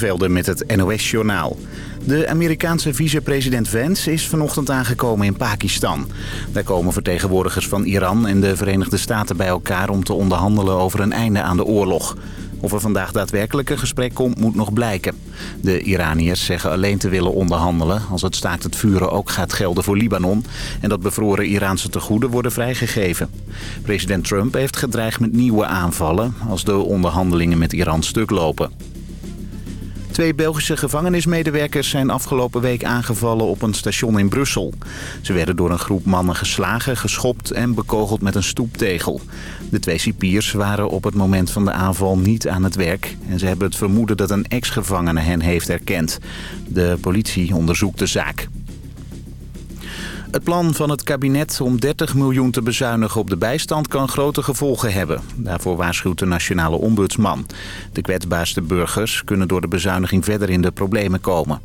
Velde met het NOS-journaal. De Amerikaanse vicepresident Vance is vanochtend aangekomen in Pakistan. Daar komen vertegenwoordigers van Iran en de Verenigde Staten bij elkaar... om te onderhandelen over een einde aan de oorlog. Of er vandaag daadwerkelijk een gesprek komt, moet nog blijken. De Iraniërs zeggen alleen te willen onderhandelen... als het staakt het vuren ook gaat gelden voor Libanon... en dat bevroren Iraanse tegoeden worden vrijgegeven. President Trump heeft gedreigd met nieuwe aanvallen... als de onderhandelingen met Iran stuk lopen. Twee Belgische gevangenismedewerkers zijn afgelopen week aangevallen op een station in Brussel. Ze werden door een groep mannen geslagen, geschopt en bekogeld met een stoeptegel. De twee cipiers waren op het moment van de aanval niet aan het werk... en ze hebben het vermoeden dat een ex-gevangene hen heeft erkend. De politie onderzoekt de zaak. Het plan van het kabinet om 30 miljoen te bezuinigen op de bijstand kan grote gevolgen hebben. Daarvoor waarschuwt de nationale ombudsman. De kwetsbaarste burgers kunnen door de bezuiniging verder in de problemen komen.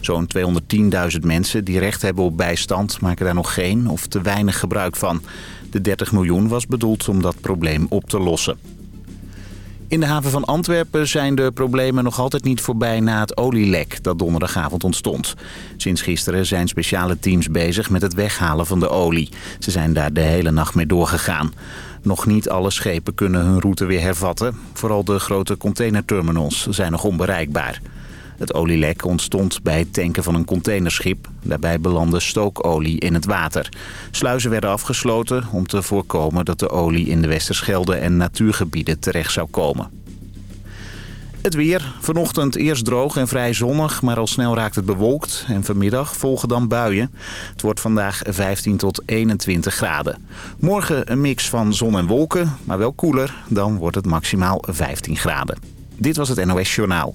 Zo'n 210.000 mensen die recht hebben op bijstand maken daar nog geen of te weinig gebruik van. De 30 miljoen was bedoeld om dat probleem op te lossen. In de haven van Antwerpen zijn de problemen nog altijd niet voorbij na het olielek dat donderdagavond ontstond. Sinds gisteren zijn speciale teams bezig met het weghalen van de olie. Ze zijn daar de hele nacht mee doorgegaan. Nog niet alle schepen kunnen hun route weer hervatten. Vooral de grote containerterminals zijn nog onbereikbaar. Het olielek ontstond bij het tanken van een containerschip. Daarbij belandde stookolie in het water. Sluizen werden afgesloten om te voorkomen dat de olie in de Westerschelde en natuurgebieden terecht zou komen. Het weer. Vanochtend eerst droog en vrij zonnig, maar al snel raakt het bewolkt. En vanmiddag volgen dan buien. Het wordt vandaag 15 tot 21 graden. Morgen een mix van zon en wolken, maar wel koeler. Dan wordt het maximaal 15 graden. Dit was het NOS Journaal.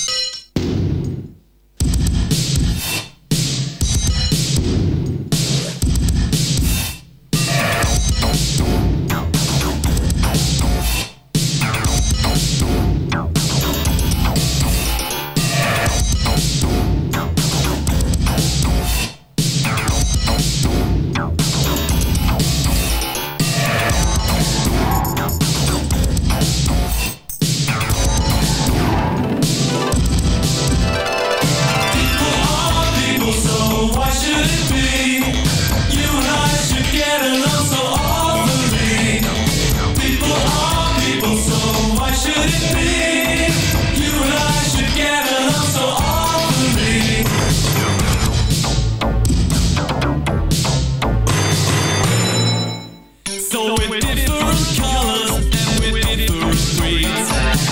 different colors and with different creeds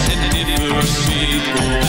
and different people.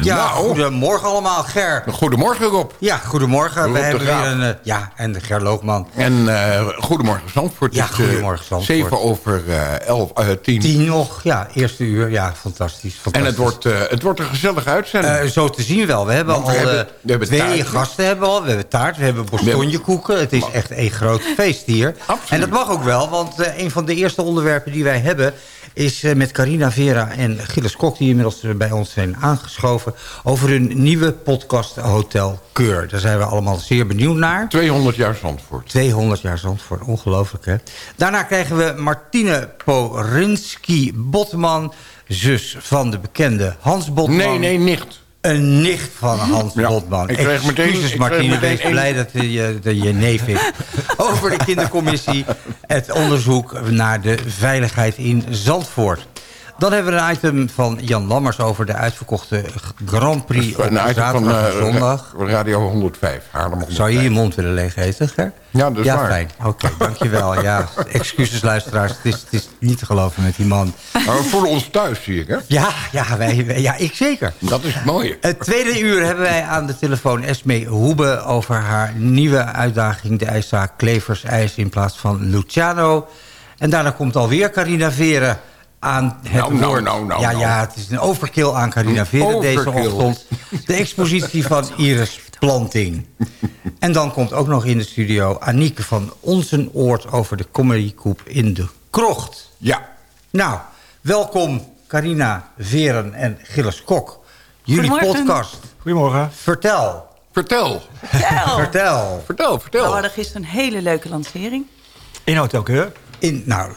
Ja, Nou. goedemorgen allemaal, Ger. Goedemorgen Rob. Ja, goedemorgen. Rob We hebben weer een... eh, ja, en de Ger Loogman. En eh, goedemorgen Zandvoort. Ja, eh, goedemorgen, Zandvoort. 7 over 11, eh 10. Tien nog, ja, eerste uur. Ja, fantastisch. En het wordt, het wordt een gezellige uitzending. Zo te zien wel. We hebben al we hebben- we hebben twee taart. gasten hebben we al. We hebben taart, we hebben bostonjekoeken. Het is echt een groot feest hier. Absoluut. En dat mag ook wel, want een van de eerste onderwerpen die wij hebben... is eh, met Carina Vera en Gilles Kok... die inmiddels bij ons zijn aangeschoven... over hun nieuwe podcast Hotel Keur. Daar zijn we allemaal zeer benieuwd naar. 200 jaar Zandvoort. 200 jaar Zandvoort, ongelooflijk hè. Daarna krijgen we Martine Porinski-Botman... zus van de bekende Hans Botman. Nee, nee, nicht. Een nicht van Hans Ja, Botman. ik kreeg meteen- Excuses Martine, wees blij dat je, je- dat je neef is. Over de kindercommissie, het onderzoek naar de veiligheid in Zandvoort. Dan hebben we een item van Jan Lammers over de uitverkochte Grand Prix op Een item van zaterdag en eh, zondag. Radio 105. Haarlem 105. Zou je je mond willen leeg eten, Ger? Ja, dat is ja, waar. fijn. Oké, dankjewel. Ja, excuses luisteraars. Het is, het is niet te geloven met die man. Maar we voelen ons thuis, zie ik, hè? Ja, ja, wij, wij- ja ik zeker. Dat is het mooie. Het tweede uur hebben wij aan de telefoon Esme Hoebe... over haar nieuwe uitdaging, de ijszaak Klevers IJs... in plaats van Luciano. En daarna komt alweer Carina Veren aan het Nou, nou, woord. nou, nou, ja, nou. ja, het is een overkill aan Carina Veren deze ochtend. De expositie van Iris Planting. En dan komt ook nog in de studio Anieke van Onzen Oort... over de comedykoep in de krocht. Ja. Nou, welkom Carina Veren en Gilles Kok. Jullie Goedemorgen. podcast. Goedemorgen. Vertel. Vertel. Vertel. Vertel. Vertel, vertel. We hadden gisteren een hele leuke lancering. In Hotel Keur. In, nou,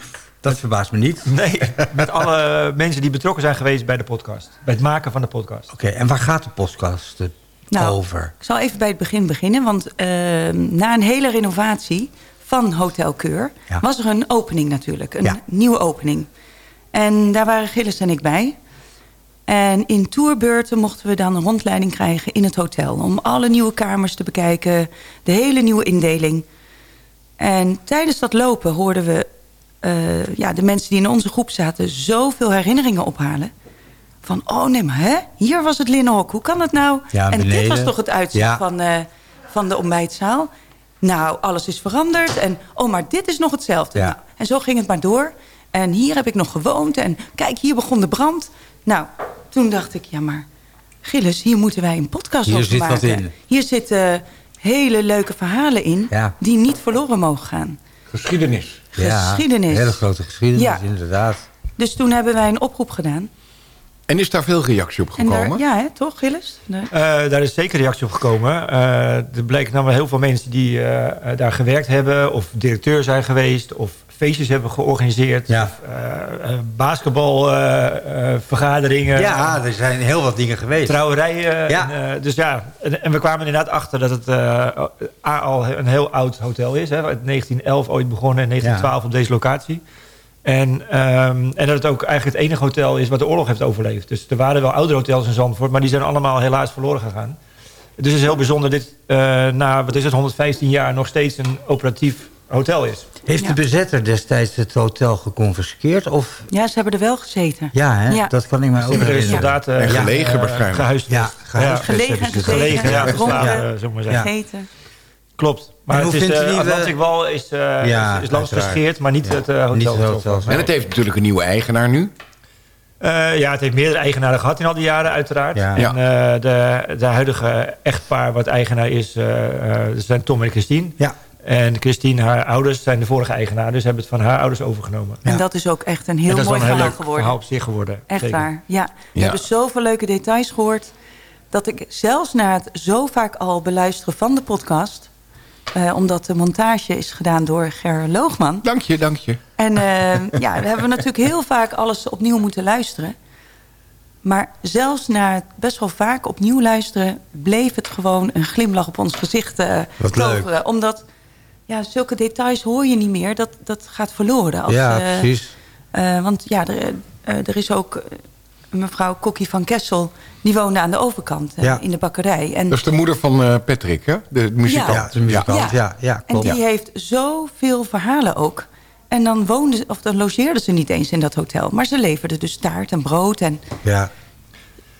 dat verbaast me niet. Oké, Nee, met alle mensen die betrokken zijn geweest bij de podcast. Bij het maken van de podcast. en waar gaat de podcast eh, Nou, over? Ik zal even bij het begin beginnen. Want eh, na een hele renovatie van Hotel Keur... Ja. was er een opening natuurlijk. Een Ja. nieuwe opening. En daar waren Gilles en ik bij. En in tourbeurten mochten we dan een rondleiding krijgen in het hotel. Om alle nieuwe kamers te bekijken. De hele nieuwe indeling. En tijdens dat lopen hoorden we eh, ja, de mensen die in onze groep zaten... zoveel herinneringen ophalen. Van, oh nee, maar hè? Hier was het linnenhok. Hoe kan dat nou? Ja, en dit was toch het uitzicht Ja. van, eh, van de ontbijtzaal? Nou, alles is veranderd. En, oh, maar dit is nog hetzelfde. Ja. Nou, en zo ging het maar door. En hier heb ik nog gewoond. En kijk, hier begon de brand. Nou, toen dacht ik, ja maar... Gilles, hier moeten wij een podcast Hier over zit wat maken. in. Hier zitten hele leuke verhalen in... Ja. die niet verloren mogen gaan. Geschiedenis. Geschiedenis. Ja, hele grote geschiedenis, Ja. inderdaad. Dus toen hebben wij een oproep gedaan. En is daar veel reactie op En gekomen? daar, ja, hè, toch, Gilles? De- Eh, daar is zeker reactie op gekomen. Eh, er bleken namelijk heel veel mensen die eh, daar gewerkt hebben... of directeur zijn geweest... of feestjes hebben georganiseerd... Ja. uh, basketbalvergaderingen... Ja, er zijn heel wat dingen geweest. trouwerijen. Ja. En, eh, dus ja, en, en we kwamen inderdaad achter dat het eh, A, al een heel oud hotel is. Hè, uit 1911 ooit begonnen en 1912 op deze locatie. En, ehm, en dat het ook eigenlijk het enige hotel is wat de oorlog heeft overleefd. Dus er waren wel oudere hotels in Zandvoort, maar die zijn allemaal helaas verloren gegaan. Dus het is heel bijzonder dit eh, na, wat is het, 115 jaar nog steeds een operatief hotel is. Heeft Ja. de bezetter destijds het hotel geconfiskeerd? Of... Ja, ze hebben er wel gezeten. Ja, hè? Ja. dat kan ik mij ook Er is herinneren. soldaten En gelegen eh, waarschijnlijk. gehuisvest. Ja, Gelegen. Gelegen, ja, zullen maar zeggen. gegeten. Klopt. Maar het is, vindt u de die, eh, Atlantic Wall is, eh Ja, is, is maar niet Ja. het eh, hotel. Niet hotel. En het heeft natuurlijk een nieuwe eigenaar nu. Eh, ja, het heeft meerdere eigenaren gehad in al die jaren uiteraard. Ja. En eh, de, de huidige echtpaar wat eigenaar is, eh, eh, zijn Tom en Christine. Ja. En Christine, haar ouders, zijn de vorige eigenaar. Dus hebben het van haar ouders overgenomen. En dat is ook echt een en heel dat is mooi wel een heel verhaal leuk geworden. verhaal op zich geworden. Echt Zeker. waar, ja. We Ja. hebben zoveel leuke details gehoord... dat ik zelfs na het zo vaak al beluisteren van de podcast... eh, omdat de montage is gedaan door Ger Loogman... Dank je, dank je. En eh, ja, we hebben natuurlijk heel vaak alles opnieuw moeten luisteren. Maar zelfs na het best wel vaak opnieuw luisteren... bleef het gewoon een glimlach op ons gezicht eh Wat leuk. Omdat ja, zulke details hoor je niet meer. Dat, dat gaat verloren. Als, ja, eh, precies. eh, want ja, er, eh, er is ook mevrouw Kokkie van Kessel... die woonde aan de overkant Ja. in de bakkerij. En, Dat is de moeder van eh, Patrick, hè? De muzikant. Ja, de muzikant. Ja, ja, en klopt. die heeft zoveel verhalen ook. En dan, woonden, ze- of dan logeerden ze niet eens in dat hotel. Maar ze leverden dus taart en brood. En Ja.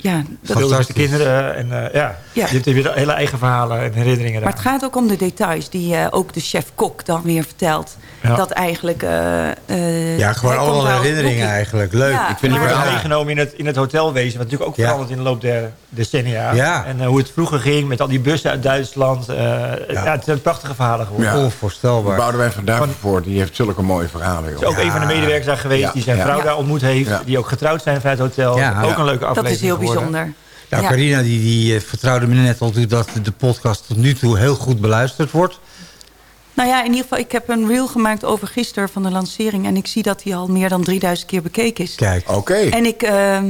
Ja, dat, Speelde met de Fantastisch. kinderen. En eh, ja, Ja. je hebt weer hele eigen verhalen en herinneringen maar het gaat ook om de details die eh, ook de chef-kok dan weer vertelt. Ja. Dat eigenlijk... eh, eh, ja, gewoon allemaal wel- herinneringen eigenlijk. Leuk. Ja, ik vind Die het wel meegenomen in het, in het hotelwezen. Wat natuurlijk ook Ja. veranderd in de loop der decennia. Ja. En eh, hoe het vroeger ging met al die bussen uit Duitsland. eh, ja. het zijn prachtige verhalen geworden. Ja. onvoorstelbaar. Boudewijn van Duivenvoort, die heeft zulke mooie verhalen. Joh. is ook een van de medewerkers daar geweest Ja. die zijn vrouw Ja. daar ontmoet heeft. Ja. Die ook getrouwd zijn vanuit het hotel. Ja. Ook Ja. een leuke aflevering Dat is heel geworden. Bijzonder. Nou, Ja. Carina die, die eh, vertrouwde me net al toe dat de podcast tot nu toe heel goed beluisterd wordt. Nou ja, in ieder geval, ik heb een reel gemaakt over gisteren van de lancering. En ik zie dat die al meer dan 3000 keer bekeken is. Kijk. Oké. En ik ehm,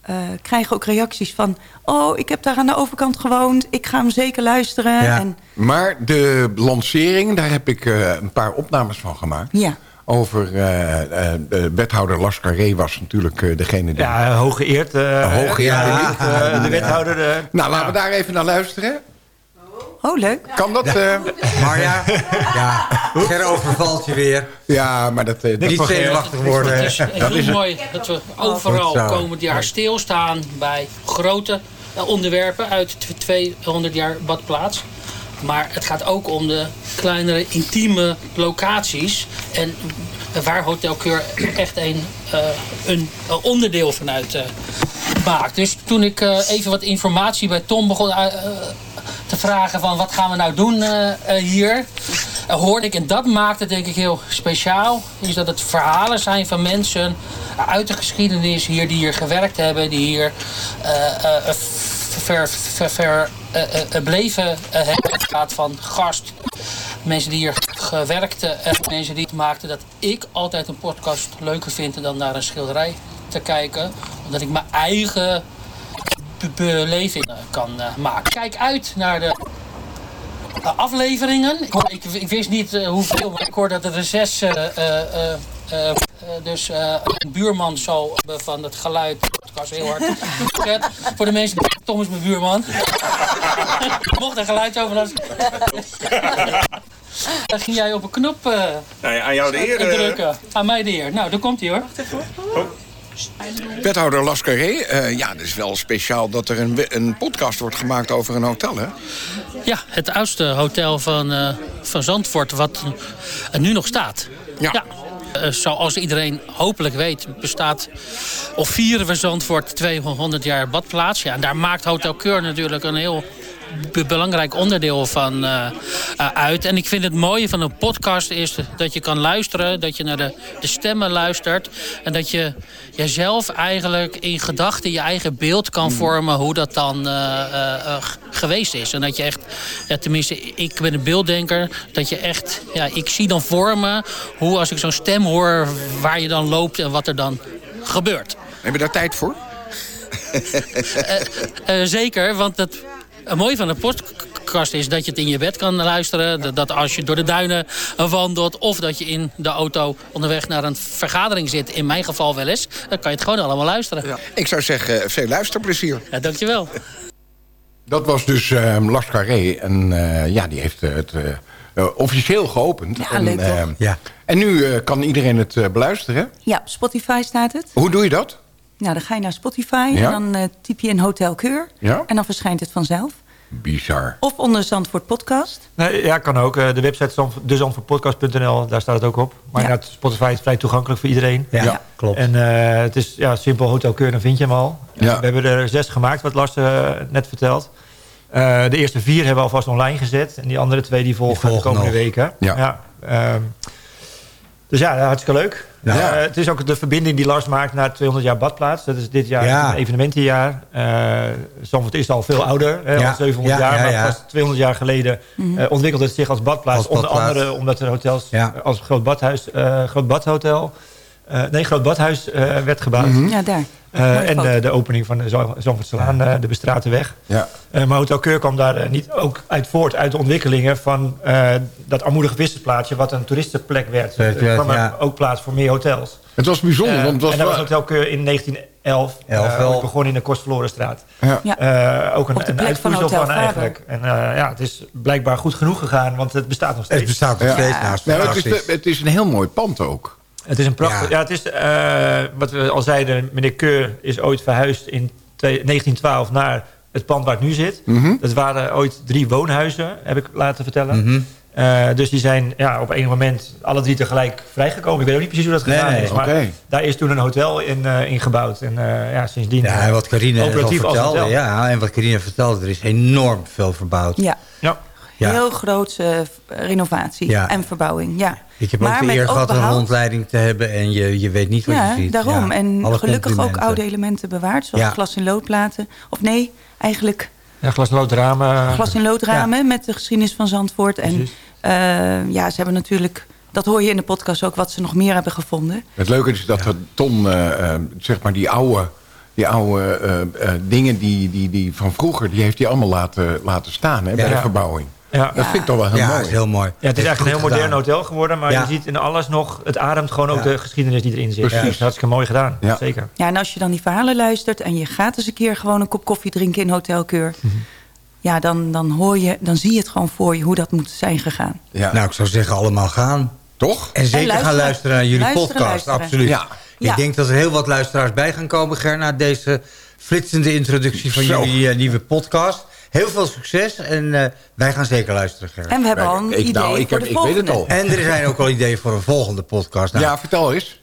eh, krijg ook reacties van... oh, ik heb daar aan de overkant gewoond. Ik ga hem zeker luisteren. Ja. En, Maar de lancering, daar heb ik eh, een paar opnames van gemaakt. ja. Over eh, eh, de wethouder Las Carré was natuurlijk eh, degene die... Ja, hooggeëerd. eh Hooggeëerd, ja, ja. eh, de wethouder. eh, Nou, laten we daar even naar luisteren. Oh, leuk. Kan dat? eh, Marja, ja, Ger overvalt je weer. ja, maar dat... eh, dat Niet zenuwachtig worden. Het is heel mooi dat we overal komend jaar stilstaan bij grote eh, onderwerpen uit tw- 200 jaar badplaats. Maar het gaat ook om de kleinere intieme locaties. En waar Hotel Keur echt een, eh, een onderdeel van uit eh, maakt. Dus toen ik eh, even wat informatie bij Tom begon te vragen van wat gaan we nou doen hier. hoorde ik, en dat maakt het denk ik heel speciaal, is dat het verhalen zijn van mensen uit de geschiedenis hier die hier gewerkt hebben, die hier ver, ver, ver bleven eh, hebben. Het gaat van gast, mensen die hier gewerkt hebben, mensen die het maakten dat ik altijd een podcast leuker vind dan naar een schilderij te kijken. Omdat ik mijn eigen be- beleving eh, kan eh, maken. Kijk uit naar de eh, afleveringen. Ik, ik, wist niet eh, hoeveel, maar ik hoor dat er zes. eh, eh, eh, eh, eh, dus eh, een buurman hebben van het geluid. Podcast heel hard. Voor de mensen. Tom is mijn buurman. Mocht er geluid over was. Dan ging jij op een knop eh, Nou ja, aan jou de eer. eh, drukken. Aan mij de eer. Nou, daar komt hij hoor. Wethouder Las Carré, eh, ja, het is wel speciaal dat er een, een podcast wordt gemaakt over een hotel, hè? Ja, het oudste hotel van, eh, van Zandvoort wat nu nog staat. Ja. Zoals iedereen hopelijk weet, bestaat of vieren we Zandvoort 200 jaar badplaats. Ja, en daar maakt Hotel Keur natuurlijk een heel belangrijk onderdeel van eh, eh, uit. En ik vind het mooie van een podcast is dat je kan luisteren, dat je naar de, de stemmen luistert. En dat je jezelf eigenlijk in gedachten je eigen beeld kan vormen hoe dat dan eh, geweest is. En dat je echt, ja, tenminste, ik ben een beelddenker, dat je echt, ja, ik zie dan voor me hoe als ik zo'n stem hoor, waar je dan loopt en wat er dan gebeurt. Heb je daar tijd voor? Eh, zeker, want het, het mooie van een podcast is dat je het in je bed kan luisteren. Dat, dat als je door de duinen wandelt of dat je in de auto onderweg naar een vergadering zit. In mijn geval wel eens. Dan kan je het gewoon allemaal luisteren. Ik zou zeggen, veel luisterplezier. Ja, dankjewel. Dat was dus eh, Las Carré. En eh, ja, die heeft eh, het eh, eh, officieel geopend. Ja, en, leuk toch? eh, Ja. en nu eh, kan iedereen het eh, beluisteren. Ja, op Spotify staat het. Hoe doe je dat? Nou, dan ga je naar Spotify Ja. en dan eh, typ je in Hotel Keur. Ja. En dan verschijnt het vanzelf. Bizar. Of onder Zandvoort Podcast. Nee, ja, kan ook. Eh, De website Zandvoort- dezandvoortpodcast.nl, daar staat het ook op. Maar Ja. inderdaad, Spotify is vrij toegankelijk voor iedereen. Ja, Ja. klopt. En eh, het is ja, simpel Hotel Keur, dan vind je hem al. Ja. We hebben er zes gemaakt, wat Lars net vertelt. Eh, de eerste vier hebben we alvast online gezet. En die andere twee die volgen, volgen de komende nog. weken. Ja. ehm, dus ja, hartstikke leuk. Ja. Eh, het is ook de verbinding die Lars maakt naar 200 jaar badplaats. Dat is dit jaar Ja. een evenementenjaar. Eh Zandvoort is al veel ouder, hè, Ja. al 700 Ja, jaar. ja, maar ja. pas 200 jaar geleden Mhm. eh, ontwikkelde het zich als badplaats. Als Onder badplaats. andere omdat er hotels Ja. als Groot Badhuis, eh, Groot Badhotel... eh, nee, Groot Badhuis eh, werd gebouwd. Mhm. Ja, daar. Eh, en eh, de opening van de Zandvoortselaan, eh, de bestraten weg. Ja. Eh, maar Hotel Keur kwam daar niet ook uit voort uit de ontwikkelingen van eh, dat armoedige vissersplaatsje, wat een toeristenplek werd. Er kwam ja. ook plaats voor meer hotels. Het was bijzonder, want het was en dat was Hotel Keur in 1911. Elf eh, begonnen in de Kostverlorenstraat. Ja. Ja. Eh, ook een, Op de een plek van Hotel van eigenlijk. En eh, ja, het is blijkbaar goed genoeg gegaan, want het bestaat nog steeds. Het bestaat nog Ja. steeds naast. Maar het, is, het is een heel mooi pand ook. Het is een prachtig... Ja. Ja, het is, eh, wat we al zeiden, meneer Keur is ooit verhuisd in twee- 1912 naar het pand waar het nu zit. Mhm. Dat waren ooit drie woonhuizen, heb ik laten vertellen. Mhm. Eh, dus die zijn ja, op een moment alle drie tegelijk vrijgekomen. Ik weet ook niet precies hoe dat nee, is. Maar daar is toen een hotel in, eh, in gebouwd. En eh, ja, sindsdien... Ja, en wat Carine vertelde, ja, en wat Carine vertelde, er is enorm veel verbouwd. Ja, Ja. Ja. heel grootse renovatie Ja. en verbouwing. Ja. Ik heb Maar ook de met eer ook gehad een behoud. rondleiding te hebben en je, je weet niet wat Ja, je ziet. daarom. Ja, En alle gelukkig ook oude elementen bewaard, zoals Ja. glas- en loodplaten. Of nee, eigenlijk Ja, glas- en loodramen. glas- en loodramen met de geschiedenis van Zandvoort. En eh, ja, ze hebben natuurlijk, dat hoor je in de podcast ook, wat ze nog meer hebben gevonden. Het leuke is dat Ton, eh, eh, zeg maar die oude, die oude eh, eh, dingen die, die, die van vroeger... die heeft hij allemaal laten, laten staan hè, bij Ja. de verbouwing. Ja. Dat vind ik toch wel heel ja, mooi. is heel mooi. Ja, het is Echt eigenlijk een heel modern gedaan. hotel geworden. Maar Ja. je ziet in alles nog... Het ademt gewoon ook Ja. de geschiedenis die erin zit. Precies. Dat is hartstikke mooi gedaan. Ja. Zeker. Ja, en als je dan die verhalen luistert en je gaat eens een keer gewoon een kop koffie drinken in Hotelkeur. Ja, dan, dan hoor je, dan zie je het gewoon voor je hoe dat moet zijn gegaan. Ja. Nou, ik zou zeggen allemaal gaan. toch? En zeker luisteren. gaan luisteren naar jullie Luisteren, podcast, luisteren. absoluut. Ja. Ja. Ik denk dat er heel wat luisteraars bij gaan komen, Ger, na deze flitsende introductie van Zo. jullie eh, nieuwe podcast. Heel veel succes en eh, wij gaan zeker luisteren. En we hebben al een Ik- idee nou, ik voor heb- de ik weet volgende. het al. En er zijn ook al ideeën voor een volgende podcast. Nou, Ja, vertel eens.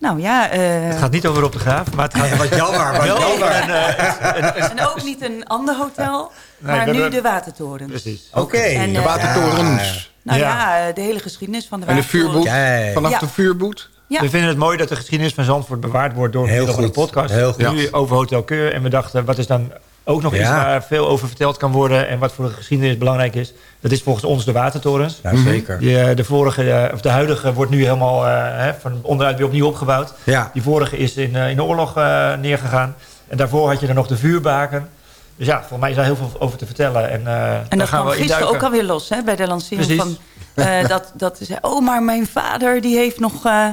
Nou ja, eh, Het gaat niet over op de graaf, maar het gaat wat jammer, wat over jammer. een, eh, en ook niet een ander hotel, Nee, maar nu de Watertoren. Precies. Oké. En, De watertorens. Nou ja, Ja. de hele geschiedenis van de En de Watertoren. vuurboet. Kijk. Vanaf Ja. de vuurboet. Ja. We vinden het mooi dat de geschiedenis van Zandvoort bewaard wordt door Heel middel van de podcast. Heel goed. Nu over Hotel Keur. En we dachten, wat is dan ook nog Ja. iets waar veel over verteld kan worden... en wat voor de geschiedenis belangrijk is. Dat is volgens ons de Watertorens. Ja, zeker. Die, eh, de, vorige, eh, of de huidige wordt nu helemaal eh, hè, van onderuit weer opnieuw opgebouwd. Ja. Die vorige is in, eh, in de oorlog eh, neergegaan. En daarvoor had je dan nog de vuurbaken. Dus ja, volgens mij is daar heel veel over te vertellen. En, eh, En dat gaan kwam we gisteren ook alweer los, hè, bij de lancering Precies. van... eh, dat, dat ze zei, oh, maar mijn vader die heeft nog... eh,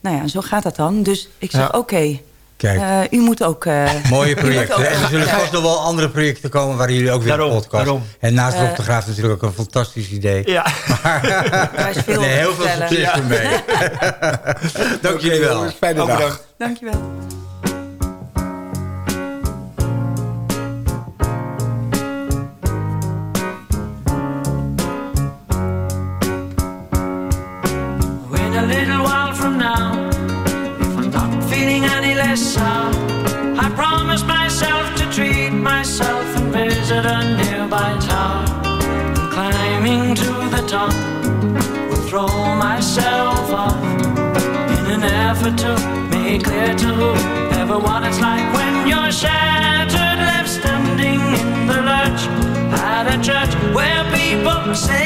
nou ja, zo gaat dat dan. Dus ik zeg, Ja. oké, Kijk. eh, u moet ook... eh, Mooie projecten. ook- En er zullen vast nog wel andere projecten komen... waar jullie ook weer Daarom, een podcast... daarom. En naast Eh, Rob de Graaf natuurlijk ook een fantastisch idee. Ja. Daar is veel Nee, heel te veel succes ermee. Dank jullie wel. Fijne dag. bedankt. Dankjewel. In say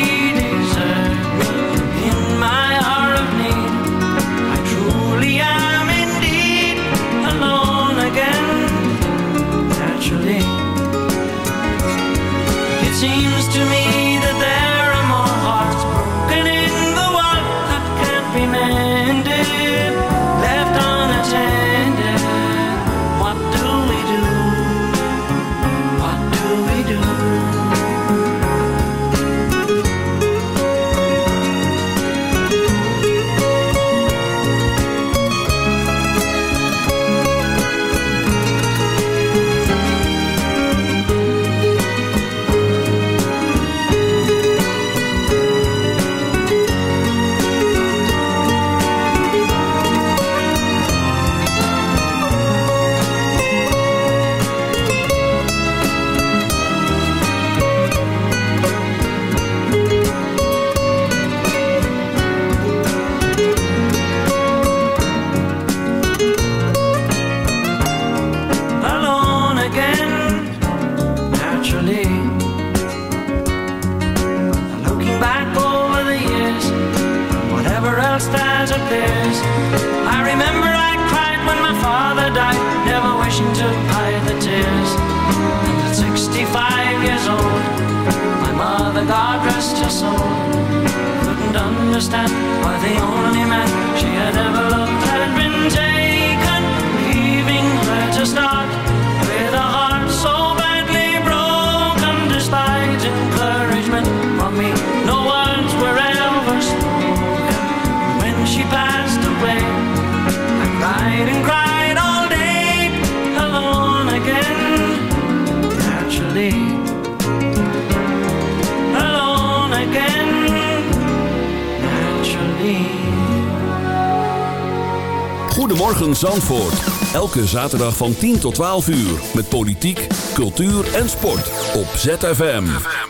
Elke zaterdag van 10 tot 12 uur. Met politiek, cultuur en sport. Op ZFM.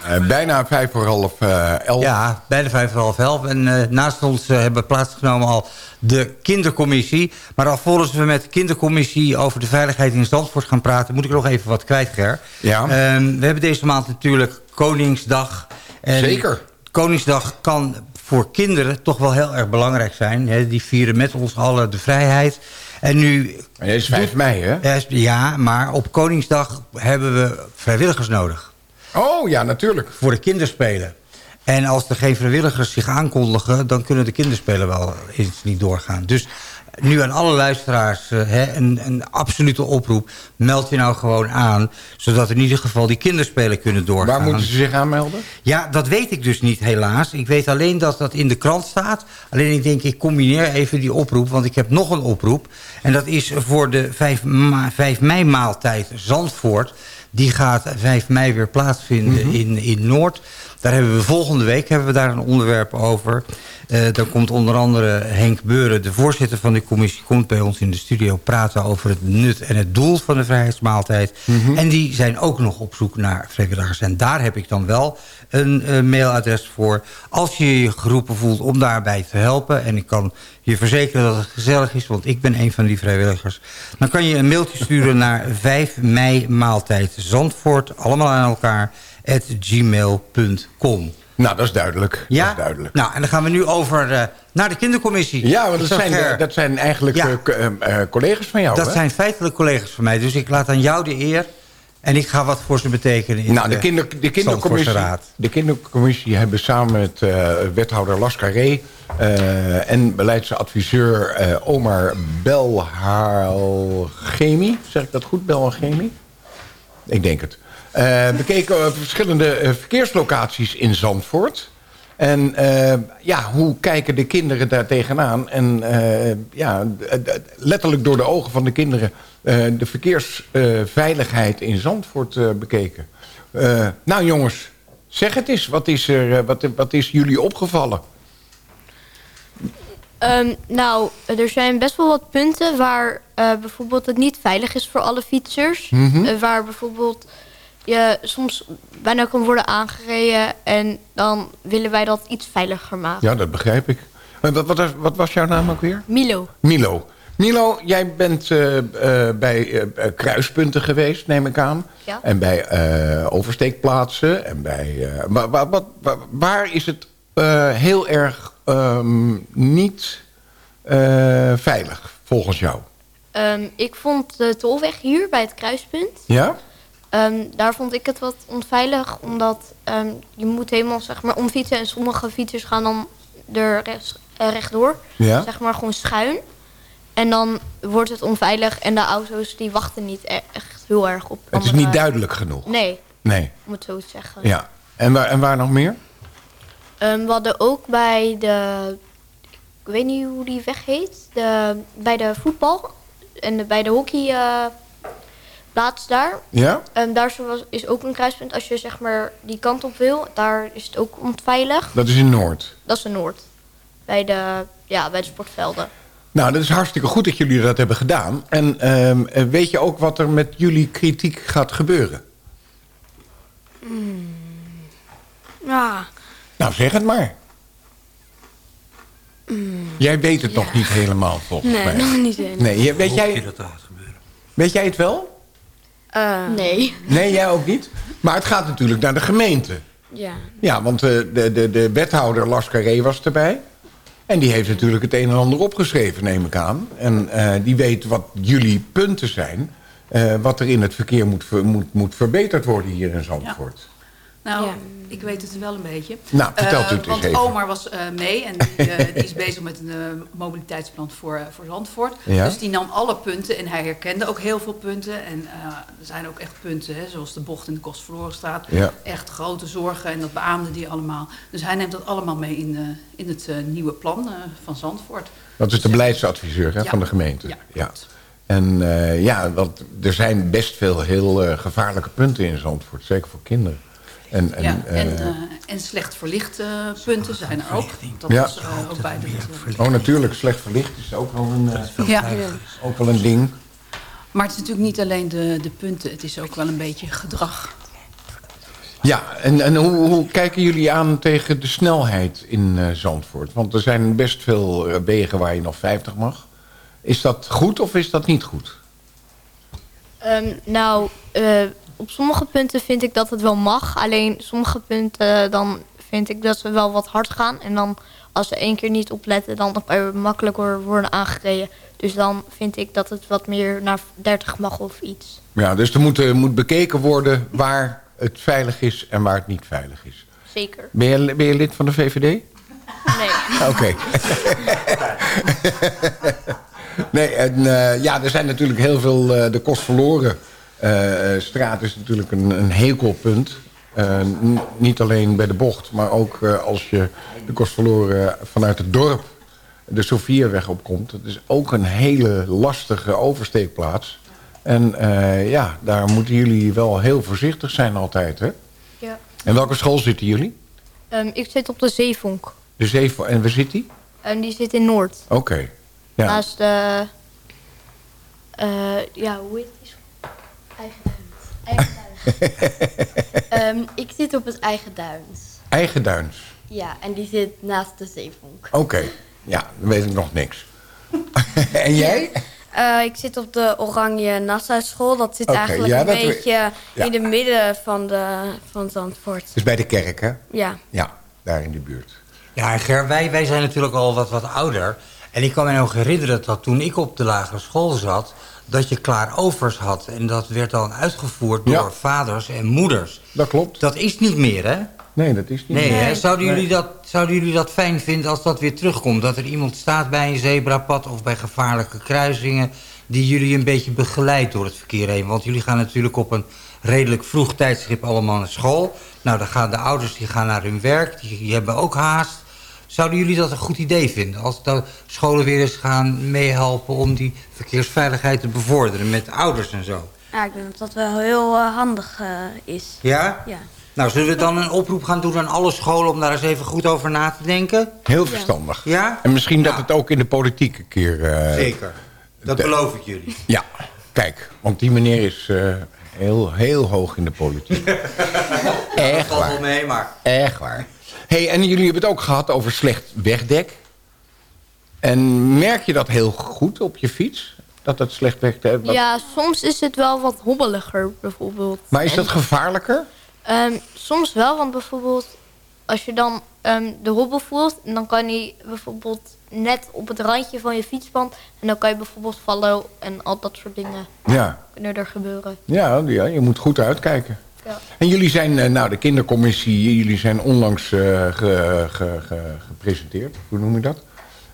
Eh, bijna vijf voor half eh, elf. Ja, bijna vijf voor half elf. En eh, naast ons hebben plaatsgenomen al de kindercommissie. Maar alvorens we met de kindercommissie over de veiligheid in Zandvoort gaan praten... moet ik nog even wat kwijt, Ger. Ja. Ehm, we hebben deze maand natuurlijk Koningsdag. En Zeker. Koningsdag kan voor kinderen toch wel heel erg belangrijk zijn. Hè? Die vieren met ons allen de vrijheid. En nu... Maar dit is 5 mei, hè? Ja, maar op Koningsdag hebben we vrijwilligers nodig Oh, ja, natuurlijk. voor de kinderspelen. En als er geen vrijwilligers zich aankondigen... dan kunnen de kinderspelen wel eens niet doorgaan. Dus nu aan alle luisteraars eh, hè, een, een absolute oproep. Meld je nou gewoon aan, zodat in ieder geval die kinderspelen kunnen doorgaan. Waar moeten ze zich aanmelden? Ja, dat weet ik dus niet helaas. Ik weet alleen dat dat in de krant staat. Alleen ik denk, ik combineer even die oproep, want ik heb nog een oproep. En dat is voor de 5, ma 5 mei maaltijd Zandvoort. Die gaat 5 mei weer plaatsvinden in, in Noord. Daar hebben we volgende week hebben we daar een onderwerp over. Eh dan komt onder andere Henk Beuren, de voorzitter van de commissie... komt bij ons in de studio praten over het nut en het doel van de vrijheidsmaaltijd. En die zijn ook nog op zoek naar vrijwilligers. En daar heb ik dan wel een eh, mailadres voor. Als je je geroepen voelt om daarbij te helpen... en ik kan je verzekeren dat het gezellig is... want ik ben een van die vrijwilligers... dan kan je een mailtje sturen naar 5 mei maaltijd Zandvoort... allemaal aan elkaar, gmail.com. Nou, dat is duidelijk. Ja? Dat is duidelijk. Nou, en dan gaan we nu over eh, naar de kindercommissie. Ja, want dat zijn, dat zijn eigenlijk Ja. eh, eh, collega's van jou, dat hè? zijn feitelijk collega's van mij. Dus ik laat aan jou de eer. En ik ga wat voor ze betekenen in Nou, de, de, kinder, de, kindercommissie, de kindercommissie hebben samen met wethouder Lascaré... en beleidsadviseur Omar Belhalgemi... zeg ik dat goed, Belhalgemi? Ik denk het. Eh, bekeken verschillende eh, verkeerslocaties in Zandvoort... En eh, ja, hoe kijken de kinderen daar tegenaan? En ja, letterlijk door de ogen van de kinderen... de verkeersveiligheid in Zandvoort bekeken. Nou jongens, zeg het eens. Wat is, er, wat, wat is jullie opgevallen? Ehm, nou, er zijn best wel wat punten waar eh, bijvoorbeeld het niet veilig is voor alle fietsers. Eh, waar bijvoorbeeld je soms bijna kan worden aangereden en dan willen wij dat iets veiliger maken. Ja, dat begrijp ik. Wat, wat, wat was jouw naam ook weer? Milo. Milo. Milo, jij bent eh, eh, bij eh, kruispunten geweest, neem ik aan. Ja. En bij oversteekplaatsen. En bij, eh, wa- wa- wat, wa- waar is het heel erg ehm, niet veilig, volgens jou? Ehm, ik vond de tolweg hier bij het kruispunt, Ja? Ehm, daar vond ik het wat onveilig. Omdat ehm, je moet helemaal zeg maar omfietsen en sommige fietsers gaan dan er rechts, eh, rechtdoor. Ja. Zeg maar gewoon schuin. En dan wordt het onveilig en de auto's die wachten niet e- echt heel erg op Het is niet duidelijk genoeg. Nee, Nee. om het zo te zeggen. Ja. En waar, en waar nog meer? Ehm, we hadden ook bij de... Ik weet niet hoe die weg heet. De, bij de voetbal en de, bij de hockey eh, plaats daar. Ja? Ehm, daar zo was, is ook een kruispunt. Als je zeg maar die kant op wil, daar is het ook onveilig. Dat is in Noord. Dat is de Noord. Bij de, ja, bij de sportvelden. Nou, dat is hartstikke goed dat jullie dat hebben gedaan. En ehm, eh, weet je ook wat er met jullie kritiek gaat gebeuren? Ja, Nou, zeg het maar. Jij weet het nog niet helemaal, volgens nee, mij. nog niet helemaal. Nee, weet jij, weet jij het wel? Eh, Nee. Nee, jij ook niet? Maar het gaat natuurlijk naar de gemeente. Ja. Ja, want eh, de, de, de wethouder Lascaré was erbij. En die heeft natuurlijk het een en ander opgeschreven, neem ik aan. En eh, die weet wat jullie punten zijn. eh, wat er in het verkeer moet, ver- moet, moet verbeterd worden hier in Zandvoort. Nou, Ja. ik weet het wel een beetje. Nou, vertelt u het Eh, eens Want even. Omar was eh, mee en die, eh, die is bezig met een eh, mobiliteitsplan voor, voor Zandvoort. Ja. Dus die nam alle punten en hij herkende ook heel veel punten. En eh, er zijn ook echt punten, hè, zoals de bocht in de Kostverlorenstraat. Ja. Echt grote zorgen en dat beaamde die allemaal. Dus hij neemt dat allemaal mee in, in het eh, nieuwe plan eh, van Zandvoort. Dat is de beleidsadviseur hè, Ja. van de gemeente. Ja, En eh, ja, want er zijn best veel heel eh, gevaarlijke punten in Zandvoort. Zeker voor kinderen. En, en, ja, en, eh, eh, en slecht verlichte punten zijn er ook. Dat Ja. eh, ook bij de... oh, natuurlijk, slecht verlicht is ook wel een, eh, Ja. ook wel een ding. Maar het is natuurlijk niet alleen de, de punten, het is ook wel een beetje gedrag. Ja, en, en hoe, hoe kijken jullie aan tegen de snelheid in eh, Zandvoort? Want er zijn best veel eh, wegen waar je nog 50 mag. Is dat goed of is dat niet goed? Ehm, nou, eh, op sommige punten vind ik dat het wel mag. Alleen sommige punten eh, dan vind ik dat ze wel wat hard gaan. En dan als ze één keer niet opletten, dan kan makkelijker worden aangereden. Dus dan vind ik dat het wat meer naar 30 mag of iets. Ja, dus er moet, moet bekeken worden waar het veilig is en waar het niet veilig is. Zeker. Ben je, ben je lid van de VVD? Nee. Oké. nee, en eh, ja, er zijn natuurlijk heel veel... eh, de kost verloren straat is natuurlijk een, een hekelpunt. Eh, niet alleen bij de bocht, maar ook eh, als je de kost verloren vanuit het dorp de Sofiaweg opkomt. Het is ook een hele lastige oversteekplaats. En eh, ja, daar moeten jullie wel heel voorzichtig zijn altijd, hè? Ja. En welke school zitten jullie? Ehm, ik zit op de Zeevonk. De Zeevo. En waar zit die? En die zit in Noord. Oké. Ja. Naast de... eh, ja, hoe heet? Eigen duins. Eigen. Ehm, ik zit op het eigen duins. Eigen Duins. Ja, en die zit naast de zeevonk. Oké. Ja, dan weet ik nog niks. en jij? Eh, ik zit op de Oranje Nassau school. Dat zit eigenlijk ja, een we- beetje ja. in het midden van, de, van Zandvoort. Dus bij de kerk, hè? Ja. Ja, daar in de buurt. Ja, Ger, wij, wij zijn natuurlijk al wat, wat ouder. En ik kan me nog herinneren dat toen ik op de lagere school zat... dat je klaarovers had. En dat werd dan uitgevoerd door Ja. vaders en moeders. Dat klopt. Dat is niet meer, hè? Nee, dat is niet Nee, meer. hè? Zouden, Nee. jullie dat, zouden jullie dat fijn vinden als dat weer terugkomt? Dat er iemand staat bij een zebrapad of bij gevaarlijke kruisingen... die jullie een beetje begeleidt door het verkeer heen? Want jullie gaan natuurlijk op een redelijk vroeg tijdstip allemaal naar school. Nou, dan gaan de ouders die gaan naar hun werk, die, die hebben ook haast. Zouden jullie dat een goed idee vinden? Als de scholen weer eens gaan meehelpen om die verkeersveiligheid te bevorderen... met ouders en zo? Ja, ik denk dat dat wel heel eh, handig eh, is. Ja? Ja. Nou, zullen we dan een oproep gaan doen aan alle scholen... om daar eens even goed over na te denken? Heel verstandig. Ja? En misschien dat het ook in de politiek een keer... eh, Zeker. Dat de- beloof ik jullie. Ja, kijk. Want die meneer is eh, heel, heel hoog in de politiek. Echt valt wel waar. mee, maar... Echt waar. Hey, en jullie hebben het ook gehad over slecht wegdek. En merk je dat heel goed op je fiets? Dat het slecht wegdek... Ja, soms is het wel wat hobbeliger bijvoorbeeld. Maar is dat gevaarlijker? ehm, soms wel, want bijvoorbeeld als je dan ehm, de hobbel voelt... dan kan hij bijvoorbeeld net op het randje van je fietsband... en dan kan je bijvoorbeeld vallen en al dat soort dingen Ja. kunnen er gebeuren. Ja, ja, je moet goed uitkijken. Ja. En jullie zijn, eh, nou, de kindercommissie, jullie zijn onlangs eh, ge- ge- ge- gepresenteerd. Hoe noem je dat?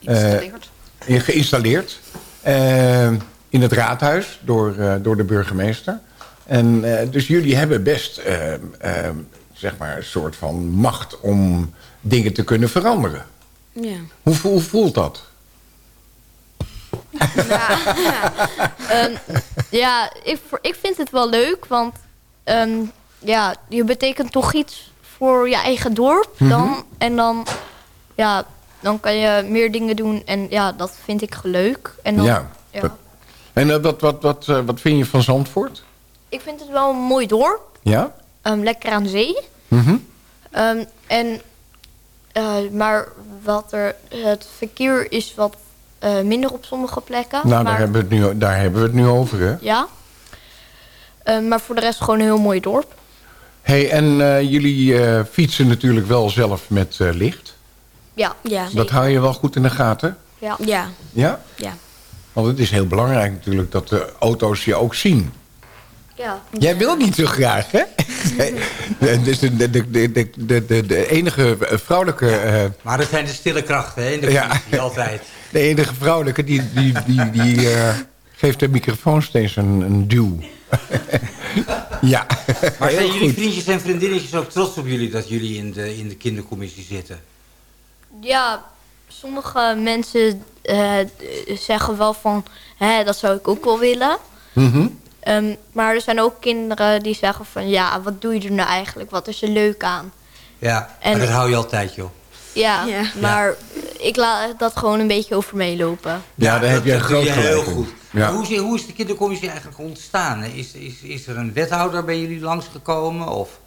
Geïnstalleerd. Eh, geïnstalleerd. eh, in het raadhuis door, eh, door de burgemeester. En eh, dus jullie hebben best, zeg maar, een soort van macht om dingen te kunnen veranderen. Ja. Hoe, hoe voelt dat? Ehm, ja, ik, ik vind het wel leuk, want ehm, ja, je betekent toch iets voor je eigen dorp dan. Mhm. En dan, ja, dan kan je meer dingen doen en ja, dat vind ik leuk. En dan, Ja. ja. En eh, wat, wat, wat, eh, wat vind je van Zandvoort? Ik vind het wel een mooi dorp, Ja? ehm, lekker aan zee. Mhm. Ehm, en, eh, maar wat er, het verkeer is wat minder op sommige plekken. Nou, maar, daar hebben, we het nu, daar hebben we het nu over, hè? Ja. Ehm, maar voor de rest gewoon een heel mooi dorp. hey, en eh, jullie eh, fietsen natuurlijk wel zelf met eh, licht. Ja. Ja. Dat hou je wel goed in de gaten? Ja. Ja. Ja? Ja. Want het is heel belangrijk natuurlijk dat de auto's je ook zien. Ja. Jij wil niet zo graag, hè? Nee, Dus de, de, de, de, de, de, de enige vrouwelijke... eh, Maar dat zijn de stille krachten hè, in de Ja. altijd. de enige vrouwelijke, die, die, die, die geeft de microfoon steeds een, een duw. ja, Maar zijn jullie vriendjes en vriendinnetjes ook trots op jullie... dat jullie in de, in de kindercommissie zitten? Ja, sommige mensen eh, zeggen wel van... Hè, dat zou ik ook wel willen. Mhm. Ehm, maar er zijn ook kinderen die zeggen van... Ja, wat doe je er nou eigenlijk? Wat is er leuk aan? Ja, En- maar dat hou je altijd, joh. Ja, maar ik laat dat gewoon een beetje over meelopen. Ja, daar heb je een groot gelijk heel goed. Ja. Hoe, is, hoe is de kindercommissie eigenlijk ontstaan? Is, is, is er een wethouder bij jullie langsgekomen? Of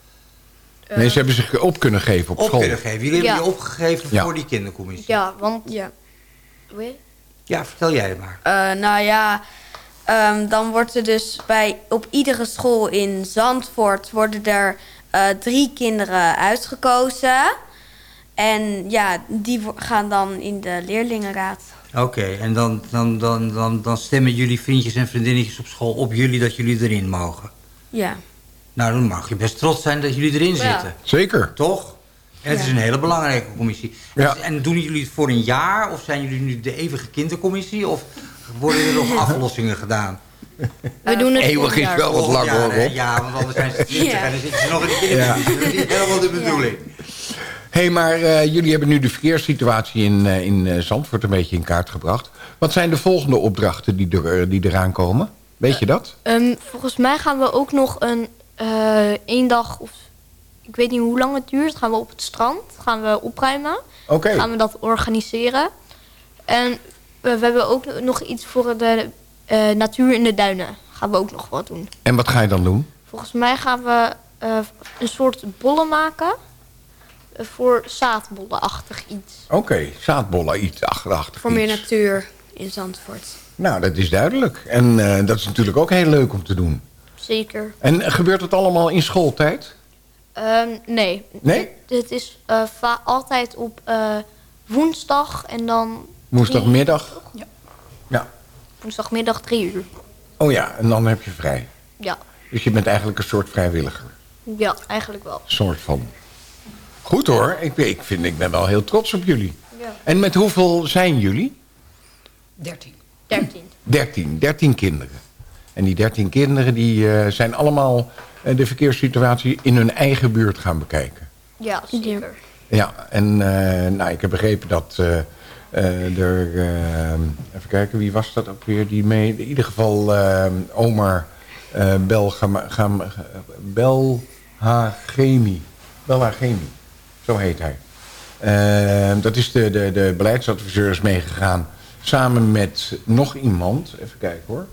Nee, ze hebben zich op kunnen geven op, op school. kunnen geven? Jullie hebben je opgegeven Ja. voor die kindercommissie. Ja, want... Ja. Ja, vertel jij het maar. Eh, nou ja, ehm, dan wordt er dus bij op iedere school in Zandvoort worden er eh, drie kinderen uitgekozen. En ja, die gaan dan in de leerlingenraad. Oké, en dan, dan, dan, dan, dan stemmen jullie vriendjes en vriendinnetjes op school op jullie dat jullie erin mogen. Ja. Nou, dan mag je best trots zijn dat jullie erin Ja. zitten. Zeker. Toch? En het is een hele belangrijke commissie. Ja. En doen jullie het voor een jaar? Of zijn jullie nu de eeuwige kindercommissie? Of worden er nog aflossingen gedaan? We doen het Eeuwig is wel wat lang ja, hoor, hè? Ja, want anders zijn ze 20 Ja. en dan zitten ze nog in de kindercommissie. Dat is niet helemaal de bedoeling. Hé, hey, maar eh, jullie hebben nu de verkeerssituatie in, eh, in eh, Zandvoort een beetje in kaart gebracht. Wat zijn de volgende opdrachten die, er, die eraan komen? Weet je dat? Ehm, volgens mij gaan we ook nog een één dag of ik weet niet hoe lang het duurt. Gaan we op het strand gaan we opruimen. Oké. Gaan we dat organiseren. En we, we hebben ook nog iets voor de natuur in de duinen. Gaan we ook nog wat doen. En wat ga je dan doen? Volgens mij gaan we een soort bollen maken. Voor zaadbollenachtig iets. Oké, zaadbollen, iets achterachtig. Voor meer iets. natuur in Zandvoort. Nou, dat is duidelijk. En eh, dat is natuurlijk ook heel leuk om te doen. Zeker. En eh, gebeurt het allemaal in schooltijd? Ehm, nee. Nee? Het, het is eh, altijd op eh, woensdag en dan... Woensdagmiddag? Ja. Ja. Woensdagmiddag drie uur. Oh ja, en dan heb je vrij. Ja, Dus je bent eigenlijk een soort vrijwilliger. ja eigenlijk wel. soort van. Goed hoor, ik, ik, vind, ik ben wel heel trots op jullie. Ja. En met hoeveel zijn jullie? 13. Dertien. Dertien, dertien kinderen. En die dertien kinderen die, eh, zijn allemaal eh, de verkeerssituatie in hun eigen buurt gaan bekijken. Ja, zeker. Ja, en eh, nou, ik heb begrepen dat eh, eh, er... even kijken, wie was dat ook weer? Die mee, in ieder geval Omar eh Belhagemi. Belhagemi, zo heet hij. Eh, dat is de, de, de beleidsadviseur is meegegaan. Samen met nog iemand. Even kijken hoor.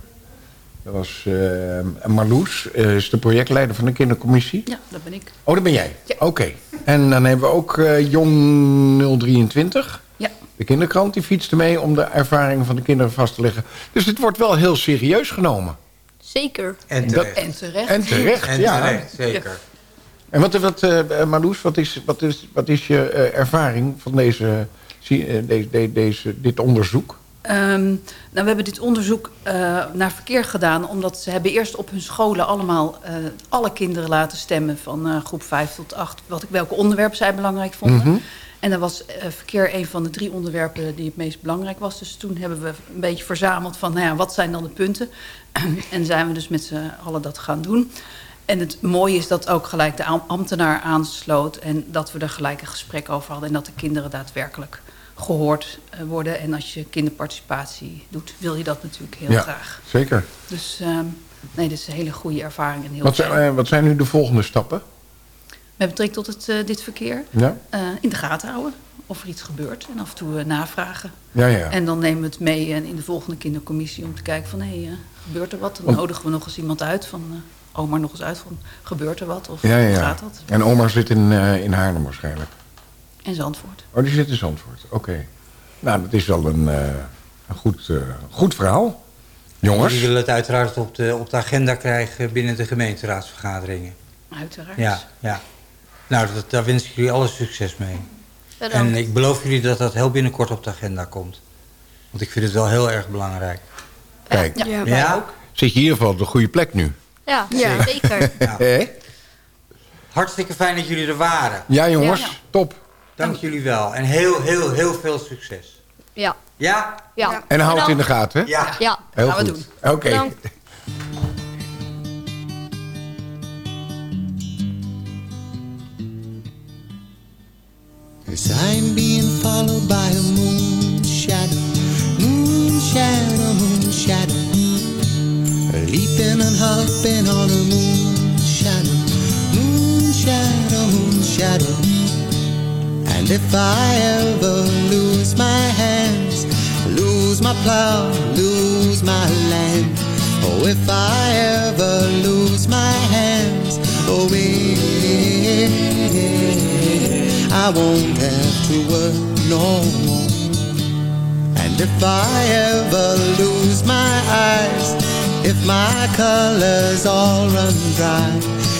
Dat was eh, Marloes, eh, is de projectleider van de kindercommissie. Ja, dat ben ik. Oh, dat ben jij? Oké. En dan hebben we ook eh, Jong 023. Ja. De kinderkrant, die fietste mee om de ervaringen van de kinderen vast te leggen. Dus het wordt wel heel serieus genomen. Zeker. En Dat- terecht. En terecht. En terecht, En ja. terecht, zeker. En wat, wat eh, Marloes, wat is, wat, is, wat is je eh, ervaring van deze, deze, de- deze, dit onderzoek? Ehm, nou, we hebben dit onderzoek naar verkeer gedaan... omdat ze hebben eerst op hun scholen allemaal alle kinderen laten stemmen... van groep 5 tot 8, wat, welke onderwerpen zij belangrijk vonden. Mhm. En dan was verkeer een van de drie onderwerpen die het meest belangrijk was. Dus toen hebben we een beetje verzameld van, nou ja, wat zijn dan de punten? en zijn we dus met z'n allen dat gaan doen. En het mooie is dat ook gelijk de am- ambtenaar aansloot... en dat we er gelijk een gesprek over hadden... en dat de kinderen daadwerkelijk gehoord eh, worden. En als je kinderparticipatie doet, wil je dat natuurlijk heel ja, graag. zeker. Dus ehm, nee, dit is een hele goede ervaring. En heel Wat zijn, eh, wat zijn nu de volgende stappen? Met betrekking tot het, eh, dit verkeer Ja? in de gaten houden of er iets gebeurt. En af en toe navragen. Ja, ja. En dan nemen we het mee in de volgende kindercommissie om te kijken van... hé, hey, gebeurt er wat? Dan nodigen we nog eens iemand uit van... oma nog eens uit van, gebeurt er wat? Of Ja, ja, ja. gaat dat? En oma zit in, eh, in Haarlem waarschijnlijk. En Zandvoort. Oh, die zit in Zandvoort. Oké. Nou, dat is wel een, eh, een goed, eh, goed verhaal. Jongens. Jullie willen het uiteraard op de, op de agenda krijgen binnen de gemeenteraadsvergaderingen. Uiteraard. Ja, ja. Nou, dat, daar wens ik jullie alle succes mee. Bedankt. En ik beloof jullie dat dat heel binnenkort op de agenda komt. Want ik vind het wel heel erg belangrijk. Kijk, Ja, ook. zit je in ieder geval op de goede plek nu. Ja, Ja. zeker. Hartstikke fijn dat jullie er waren. Ja, jongens. Ja. Top. Dank jullie wel. En heel, heel, heel veel succes. Ja. Ja? Ja. En houd het in de gaten, hè? Ja. Ja. Heel Gaan we goed. Oké. Bedankt. As I'm being followed by a moon hopping on a moon shadow, moon shadow, moon shadow. And if I ever lose my hands, lose my plow, lose my land, oh, if I ever lose my hands, oh, yeah, I won't have to work no more. And if I ever lose my eyes, if my colors all run dry,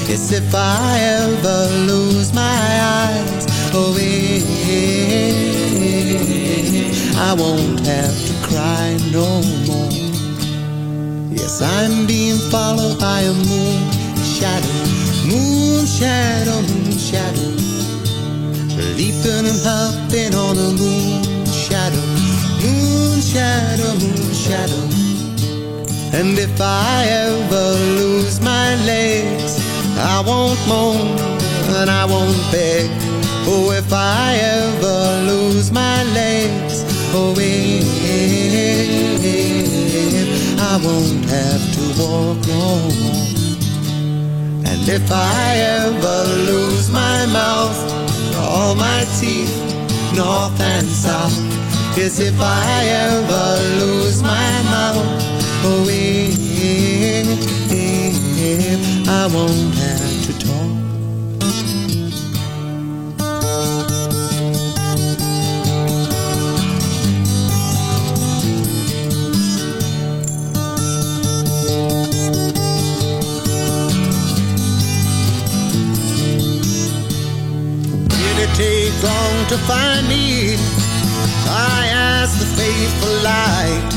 yes, if I ever lose my eyes, oh, yeah, I won't have to cry no more. Yes, I'm being followed by a moon shadow, moon shadow, moon shadow. Leaping and hopping on a moon shadow, moon shadow, moon shadow. And if I ever lose my legs, I won't moan and I won't beg. Oh, if I ever lose my legs, oh, yeah, I won't have to walk no. And if I ever lose my mouth, all my teeth, north and south. Yes, if I ever lose my mouth, oh, yeah, I won't have to talk. Did it take long to find me? I asked the faithful light.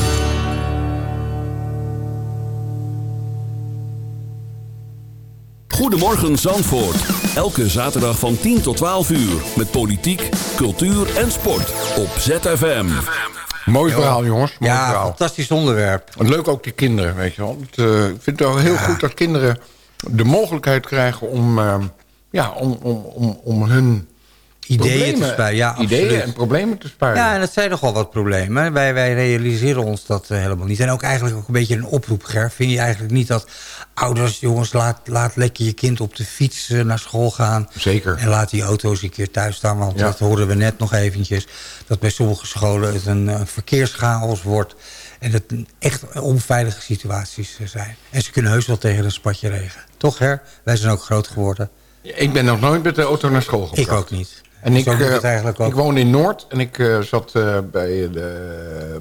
Goedemorgen Zandvoort. Elke zaterdag van 10 tot 12 uur. Met politiek, cultuur en sport. Op ZFM. Mooi verhaal, jongens. Mooi Ja, verhaal. fantastisch onderwerp. En leuk ook die kinderen, weet je wel. Het, eh, ik vind het wel heel goed dat kinderen de mogelijkheid krijgen om, eh, ja, om, om, om, om hun Ideeën te problemen- spuien, ja, ideeën absoluut. en problemen te spuien. Ja, en dat zijn nogal wat problemen. Wij, wij realiseren ons dat eh, helemaal niet. En ook eigenlijk ook een beetje een oproep, Ger. Vind je eigenlijk niet dat ouders, jongens, laat, laat lekker je kind op de fiets eh, naar school gaan. Zeker. En laat die auto's een keer thuis staan. Want Ja. dat hoorden we net nog eventjes. Dat bij sommige scholen het een, een verkeerschaos wordt. En dat echt onveilige situaties eh, zijn. En ze kunnen heus wel tegen een spatje regen. Toch, Her? Wij zijn ook groot geworden. Ik ben nog nooit met de auto naar school gebracht. Ik ook niet. En ik, ook. ik woonde in Noord en ik eh, zat eh, bij de...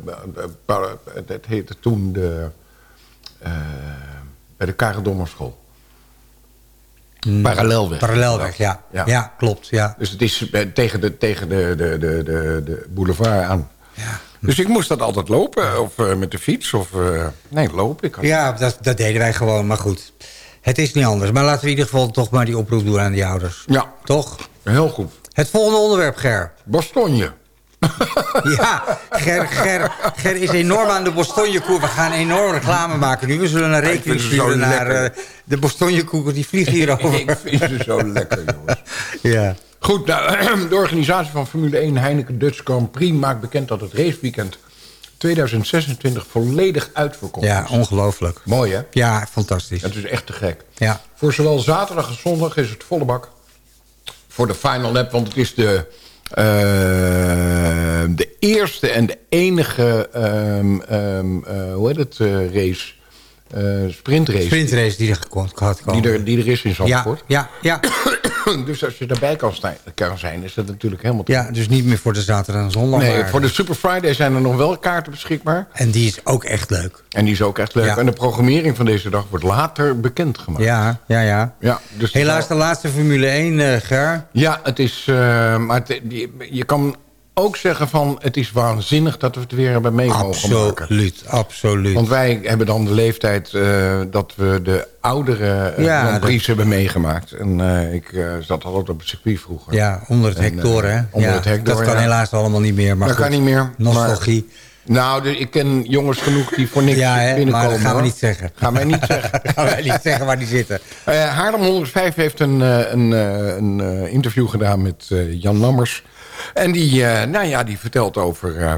uh, het heette toen de... bij de Karendommerschool. Parallelweg. Parallelweg, ja. Ja. Ja, klopt. Ja. Dus het is tegen de, tegen de, de, de, de, de boulevard aan. Dus ik moest dat altijd lopen, of met de fiets, of... nee, lopen. Ik had- Ja, dat, dat deden wij gewoon, maar goed. Het is niet anders. Maar laten we in ieder geval toch maar die oproep doen aan die ouders. Ja. Toch? Heel goed. Het volgende onderwerp, Ger. Bastonje. Ja, Ger, Ger, Ger is enorm aan de Bostonjekoer. We gaan enorm reclame maken nu. We zullen een Ja, rekening sturen naar eh, de Bostonjekoer. Die vliegt hier over. ik vind ze zo lekker, jongens. Ja. Goed, nou, de organisatie van Formule 1 Heineken Dutch Grand Prix maakt bekend dat het raceweekend 2026 volledig uitverkocht Ja, is. ongelooflijk. Mooi, hè? Ja, fantastisch. Het is echt te gek. Ja. Voor zowel zaterdag als zondag is het volle bak. Voor de final lap, want het is de, eh, de eerste en de enige ehm, ehm, eh, hoe heet het, eh, race eh, sprintrace. Sprintrace die er gaat komen. Die er, die er is in Zandvoort. Ja, ja, dus als je daarbij kan, kan zijn, is dat natuurlijk helemaal... te- ja, dus niet meer voor de zaterdag en zondag. Nee, maar- voor de Super Friday zijn er nog wel kaarten beschikbaar. En die is ook echt leuk. En die is ook echt leuk. Ja. En de programmering van deze dag wordt later bekendgemaakt. Ja, ja, ja. Ja, dus Helaas de laatste Formule 1, eh Ger. Ja, het is, eh, maar het- die- je kan ook zeggen van... het is waanzinnig dat we het weer hebben mee mogen maken. Absoluut, absoluut. Want wij hebben dan de leeftijd eh, dat we de oudere eh, Ja, Prix dat- hebben meegemaakt. En eh, ik eh, zat altijd op het circuit vroeger. Ja, onder het En, hek eh, door, hè? Onder Ja, het hek door, Dat kan ja. helaas allemaal niet meer. Maar dat goed, kan niet meer. Nostalgie. Maar- nou, ik ken jongens genoeg die voor niks Ja, hè, binnenkomen. maar dat gaan we niet zeggen. Gaan wij niet zeggen. gaan wij niet zeggen waar die zitten. Eh Haarlem 105 heeft een, eh, een, eh, een eh, interview gedaan met eh, Jan Lammers. En die, eh, nou ja, die vertelt over eh,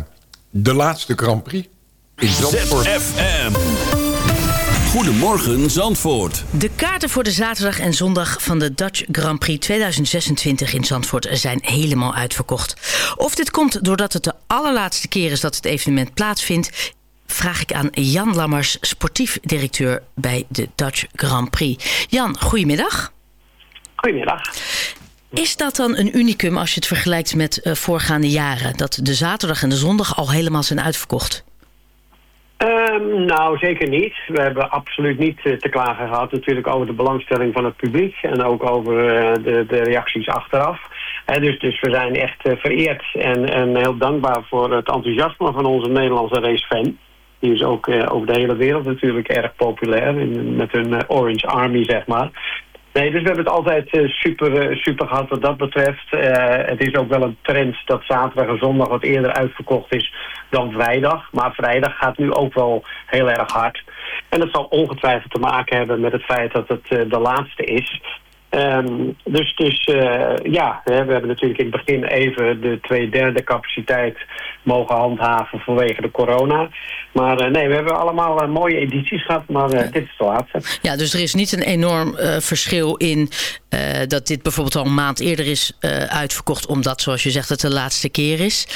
de laatste Grand Prix in Zandvoort. ZFM. Goedemorgen Zandvoort. De kaarten voor de zaterdag en zondag van de Dutch Grand Prix 2026 in Zandvoort zijn helemaal uitverkocht. Of dit komt doordat het de allerlaatste keer is dat het evenement plaatsvindt, vraag ik aan Jan Lammers, sportief directeur bij de Dutch Grand Prix. Jan, goedemiddag. Goedemiddag. Is dat dan een unicum als je het vergelijkt met eh, voorgaande jaren? Dat de zaterdag en de zondag al helemaal zijn uitverkocht? Ehm, nou, zeker niet. We hebben absoluut niet eh, te klagen gehad natuurlijk over de belangstelling van het publiek en ook over eh, de, de reacties achteraf. Dus, dus we zijn echt vereerd en, heel dankbaar voor het enthousiasme van onze Nederlandse racefan. Die is ook over de hele wereld natuurlijk erg populair met hun Orange Army, zeg maar. Nee, dus we hebben het altijd eh, super, eh, super gehad wat dat betreft. Eh, het is ook wel een trend dat zaterdag en zondag wat eerder uitverkocht is dan vrijdag. Maar vrijdag gaat nu ook wel heel erg hard. En dat zal ongetwijfeld te maken hebben met het feit dat het de laatste is. Ehm, dus dus eh, ja, we hebben natuurlijk in het begin even de twee derde capaciteit mogen handhaven vanwege de corona. Maar eh, nee, we hebben allemaal eh, mooie edities gehad, maar dit is de laatste. Ja, dus er is niet een enorm verschil in dat dit bijvoorbeeld al een maand eerder is uitverkocht, omdat, zoals je zegt, het de laatste keer is.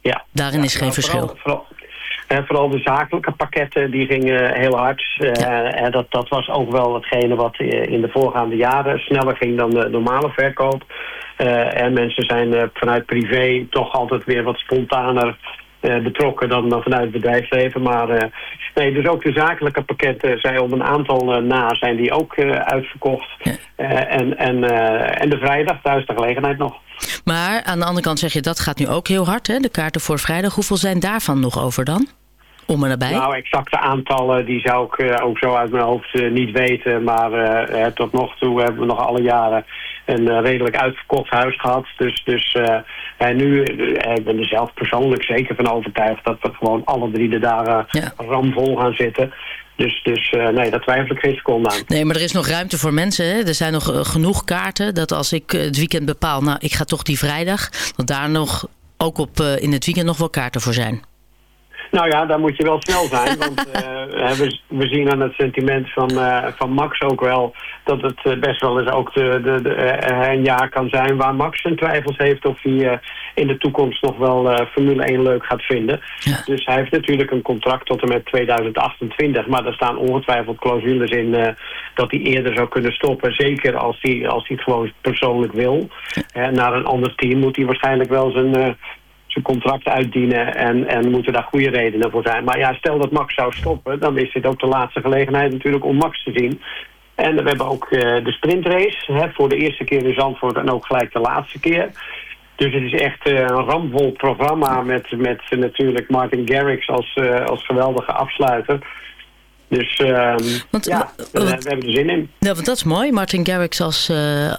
Ja. Daarin is geen Nou, verschil. Vooral, vooral, en vooral de zakelijke pakketten die gingen heel hard. Eh, en dat, dat was ook wel hetgene wat eh, in de voorgaande jaren sneller ging dan de normale verkoop. Eh, en mensen zijn eh, vanuit privé toch altijd weer wat spontaner eh, betrokken dan, dan vanuit het bedrijfsleven. Maar eh, nee, dus ook de zakelijke pakketten zijn op een aantal eh, na zijn die ook eh, uitverkocht. Eh, en, en, eh, en de vrijdag, daar is de gelegenheid nog. Maar aan de andere kant zeg je, dat gaat nu ook heel hard, hè? de kaarten voor vrijdag. Hoeveel zijn daarvan nog over dan? Om en nabij? Nou, exacte aantallen die zou ik eh, ook zo uit mijn hoofd eh, niet weten. Maar eh, eh, tot nog toe hebben we nog alle jaren een eh, redelijk uitverkocht huis gehad. Dus, dus eh, en nu eh, ik ben er zelf persoonlijk zeker van overtuigd dat we gewoon alle drie de dagen ramvol gaan zitten. Dus, dus nee, daar twijfel ik geen seconde aan. Nee, maar er is nog ruimte voor mensen. Hè? Er zijn nog genoeg kaarten dat als ik het weekend bepaal... nou, ik ga toch die vrijdag... dat daar nog ook op, in het weekend nog wel kaarten voor zijn. Nou ja, daar moet je wel snel zijn. Want eh, we, we zien aan het sentiment van, eh, van Max ook wel... dat het eh, best wel eens ook de, de, de, een jaar kan zijn... waar Max zijn twijfels heeft of hij in de toekomst nog wel Formule 1 leuk gaat vinden. Dus hij heeft natuurlijk een contract tot en met 2028. Maar er staan ongetwijfeld clausules in dat hij eerder zou kunnen stoppen. Zeker als hij, als hij het gewoon persoonlijk wil. Naar een ander team moet hij waarschijnlijk wel zijn... zijn contract uitdienen en, en moeten daar goede redenen voor zijn. Maar ja, stel dat Max zou stoppen, dan is dit ook de laatste gelegenheid natuurlijk om Max te zien. En we hebben ook eh, de sprintrace hè, voor de eerste keer in Zandvoort en ook gelijk de laatste keer. Dus het is echt eh, een ramvol programma met, met natuurlijk Martin Garrix als, eh, als geweldige afsluiter. Dus ehm, ja, we, we hebben er zin in. Ja, want dat is mooi. Martin Garrix als,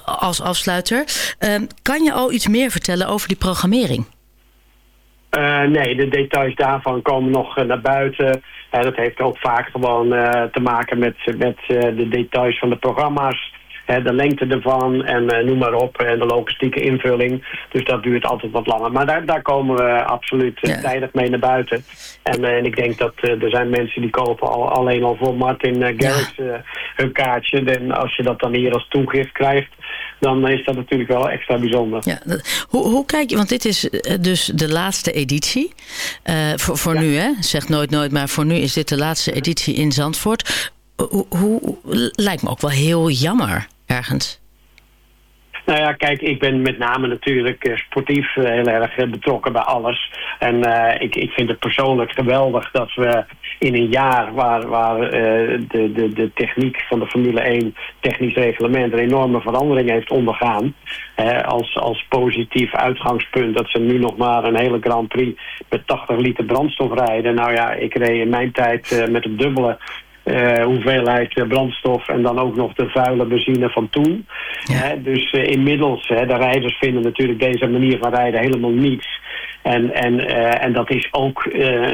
als afsluiter. Ehm, kan je al iets meer vertellen over die programmering? Eh, nee, de details daarvan komen nog eh, naar buiten. En dat heeft ook vaak gewoon te maken met, met de details van de programma's. de lengte ervan en noem maar op. En de logistieke invulling. Dus dat duurt altijd wat langer. Maar daar, daar komen we absoluut tijdig mee naar buiten. En, en ik denk dat er zijn mensen die kopen al, alleen al voor Martin uh, Garrix hun kaartje. En als je dat dan hier als toegift krijgt... dan is dat natuurlijk wel extra bijzonder. Ja, hoe, hoe kijk je, want dit is eh, dus de laatste editie. Uh, voor voor nu, hè? Zeg nooit nooit, maar voor nu is dit de laatste editie in Zandvoort. Hoe, hoe lijkt me ook wel heel jammer ergens. Nou ja, kijk, ik ben met name natuurlijk eh, sportief eh, heel erg eh, betrokken bij alles. En ik, ik vind het persoonlijk geweldig dat we in een jaar waar, waar de, de, de techniek van de Formule 1 technisch reglement een enorme verandering heeft ondergaan. als, als positief uitgangspunt dat ze nu nog maar een hele Grand Prix met 80 liter brandstof rijden. Nou ja, ik reed in mijn tijd met het dubbele uh, hoeveelheid uh, brandstof en dan ook nog de vuile benzine van toen. Ja. dus uh, inmiddels, de rijders vinden natuurlijk deze manier van rijden helemaal niets. En, en, en dat is ook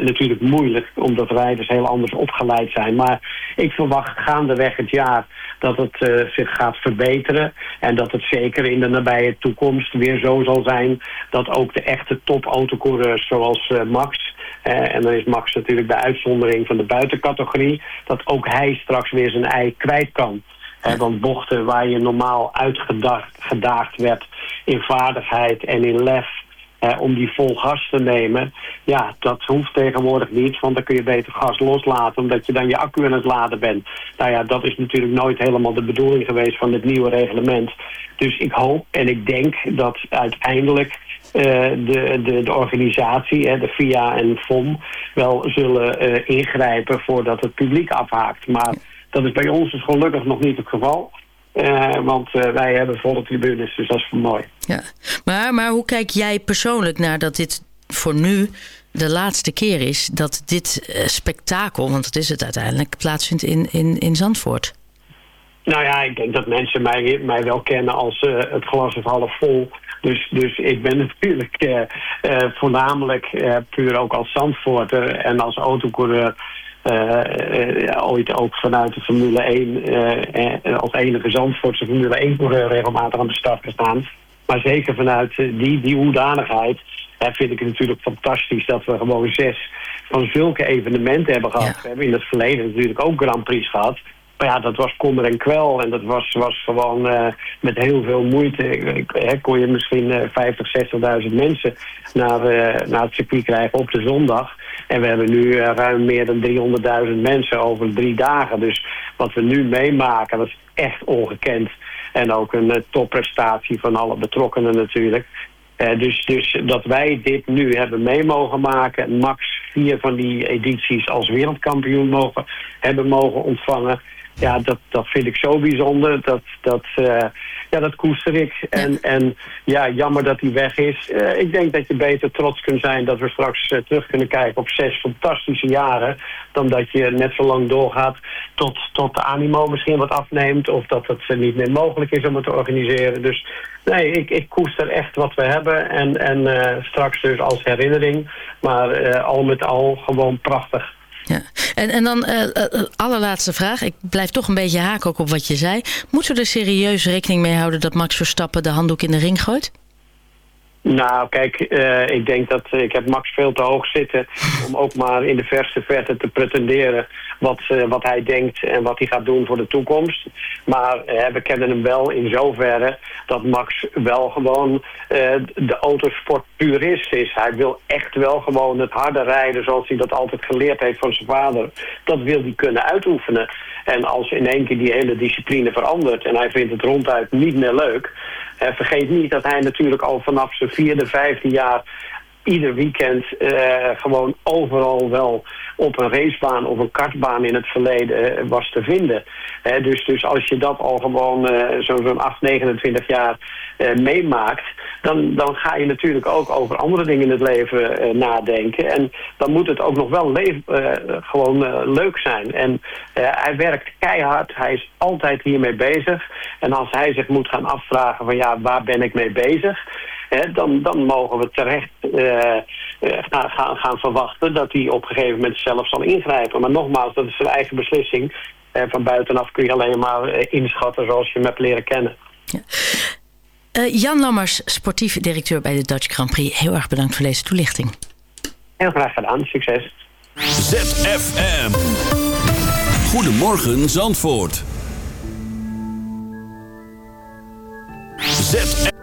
natuurlijk moeilijk, omdat rijders heel anders opgeleid zijn. Maar ik verwacht gaandeweg het jaar dat het zich gaat verbeteren. En dat het zeker in de nabije toekomst weer zo zal zijn... dat ook de echte topautocoureurs zoals Max en dan is Max natuurlijk de uitzondering van de buitencategorie. Dat ook hij straks weer zijn ei kwijt kan. want bochten waar je normaal uitgedaagd gedaagd werd in vaardigheid en in lef... om die vol gas te nemen, ja, dat hoeft tegenwoordig niet. Want dan kun je beter gas loslaten, omdat je dan je accu aan het laden bent. Nou ja, dat is natuurlijk nooit helemaal de bedoeling geweest van het nieuwe reglement. Dus ik hoop en ik denk dat uiteindelijk uh, de, de, de organisatie, hè, de FIA en FOM, wel zullen uh, ingrijpen voordat het publiek afhaakt. Maar dat is bij ons dus gelukkig nog niet het geval. Uh, want wij hebben volle tribunes, dus dat is mooi. Ja. Maar, maar hoe kijk jij persoonlijk naar dat dit voor nu de laatste keer is... dat dit spektakel, want dat is het uiteindelijk, plaatsvindt in, in, in Zandvoort? Nou ja, ik denk dat mensen mij, mij wel kennen als het glas is half vol... Dus, dus ik ben natuurlijk voornamelijk puur ook als Zandvoorter en als autocoureur... ooit ook vanuit de Formule 1 als enige Zandvoortse Formule 1-coureur regelmatig aan de start gestaan. Maar zeker vanuit die, die hoedanigheid vind ik het natuurlijk fantastisch dat we gewoon zes van zulke evenementen hebben gehad. We hebben in het verleden natuurlijk ook Grand Prix gehad. Maar ja, dat was kommer en kwel. En dat was, was gewoon uh, met heel veel moeite. Kon je misschien uh, 50, 60.000 mensen naar, uh, naar het circuit krijgen op de zondag. En we hebben nu uh, ruim meer dan 300.000 mensen over drie dagen. Dus wat we nu meemaken, dat is echt ongekend. En ook een topprestatie van alle betrokkenen natuurlijk. Dus, dus dat wij dit nu hebben mee mogen maken... max vier van die edities als wereldkampioen mogen, hebben mogen ontvangen ja, dat, dat vind ik zo bijzonder. Dat, dat, uh, ja, dat koester ik. En, en ja, jammer dat hij weg is. Uh, ik denk dat je beter trots kunt zijn dat we straks uh, terug kunnen kijken op zes fantastische jaren. Dan dat je net zo lang doorgaat tot, tot de animo misschien wat afneemt. Of dat het niet meer mogelijk is om het te organiseren. Dus nee, ik, ik koester echt wat we hebben. En, en straks dus als herinnering. Maar al met al gewoon prachtig. Ja. En, en dan uh, allerlaatste vraag. Ik blijf toch een beetje haken ook op wat je zei. Moeten we er serieus rekening mee houden dat Max Verstappen de handdoek in de ring gooit? Nou, kijk, uh, ik denk dat ik heb Max veel te hoog zitten om ook maar in de verste verte te pretenderen wat, uh, wat hij denkt en wat hij gaat doen voor de toekomst. Maar uh, we kennen hem wel in zoverre dat Max wel gewoon de autosport purist is. Hij wil echt wel gewoon het harde rijden zoals hij dat altijd geleerd heeft van zijn vader. Dat wil hij kunnen uitoefenen. En als in één keer die hele discipline verandert en hij vindt het ronduit niet meer leuk vergeet niet dat hij natuurlijk al vanaf zijn vierde, vijfde jaar ieder weekend uh, gewoon overal wel op een racebaan of een kartbaan in het verleden uh, was te vinden. Dus, dus als je dat al gewoon zo'n zo 8, 29 jaar meemaakt, dan, dan ga je natuurlijk ook over andere dingen in het leven nadenken. En dan moet het ook nog wel gewoon leuk zijn. En hij werkt keihard, hij is altijd hiermee bezig. En als hij zich moet gaan afvragen van ja, waar ben ik mee bezig dan, dan mogen we terecht eh, eh, gaan, gaan, gaan verwachten dat hij op een gegeven moment zelf zal ingrijpen. Maar nogmaals, dat is zijn eigen beslissing. En van buitenaf kun je alleen maar inschatten zoals je hem hebt leren kennen. Ja. Jan Lammers, sportief directeur bij de Dutch Grand Prix. Heel erg bedankt voor deze toelichting. Heel graag gedaan. Succes. ZFM. Goedemorgen Zandvoort. ZFM.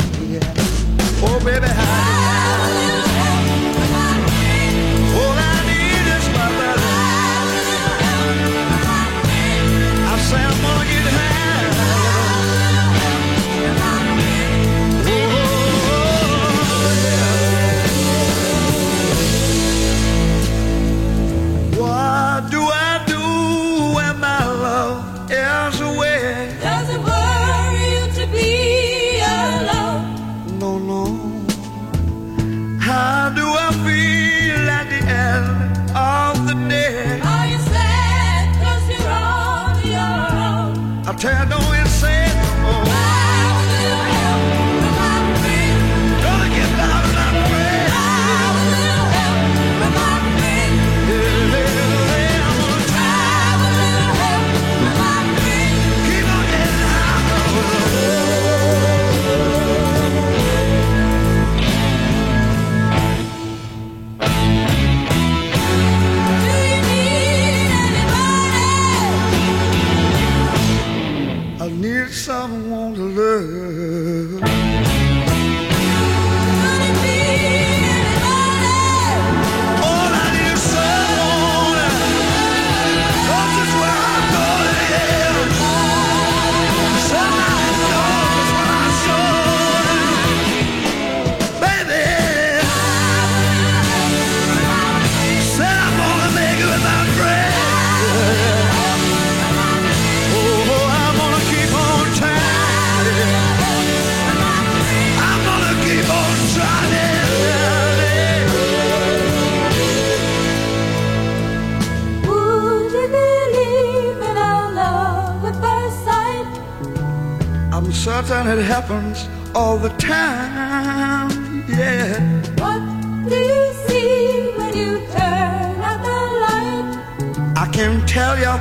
something that happens all the time. Yeah. What do you see when you turn out the light? I can't tell you,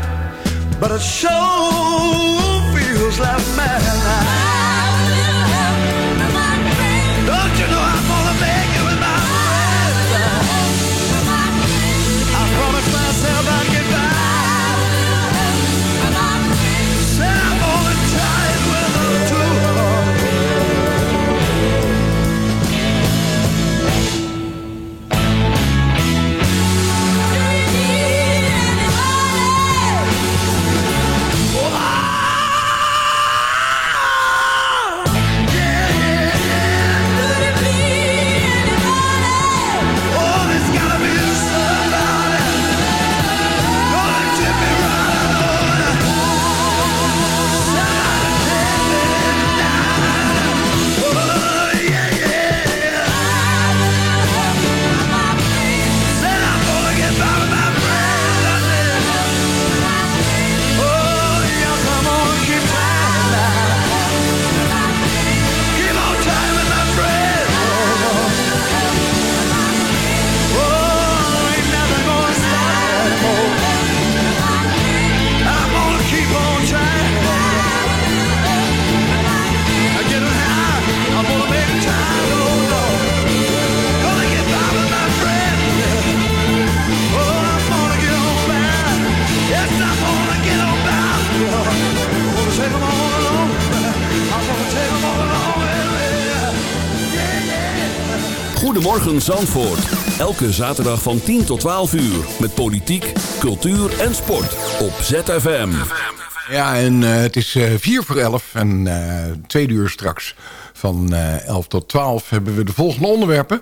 but it sure feels like madness. Goedemorgen Zandvoort. Elke zaterdag van 10 tot 12 uur. Met politiek, cultuur en sport. Op ZFM. Ja, en eh, het is eh, 4 voor 11. En eh, twee uur straks van uh, 11 tot 12 hebben we de volgende onderwerpen.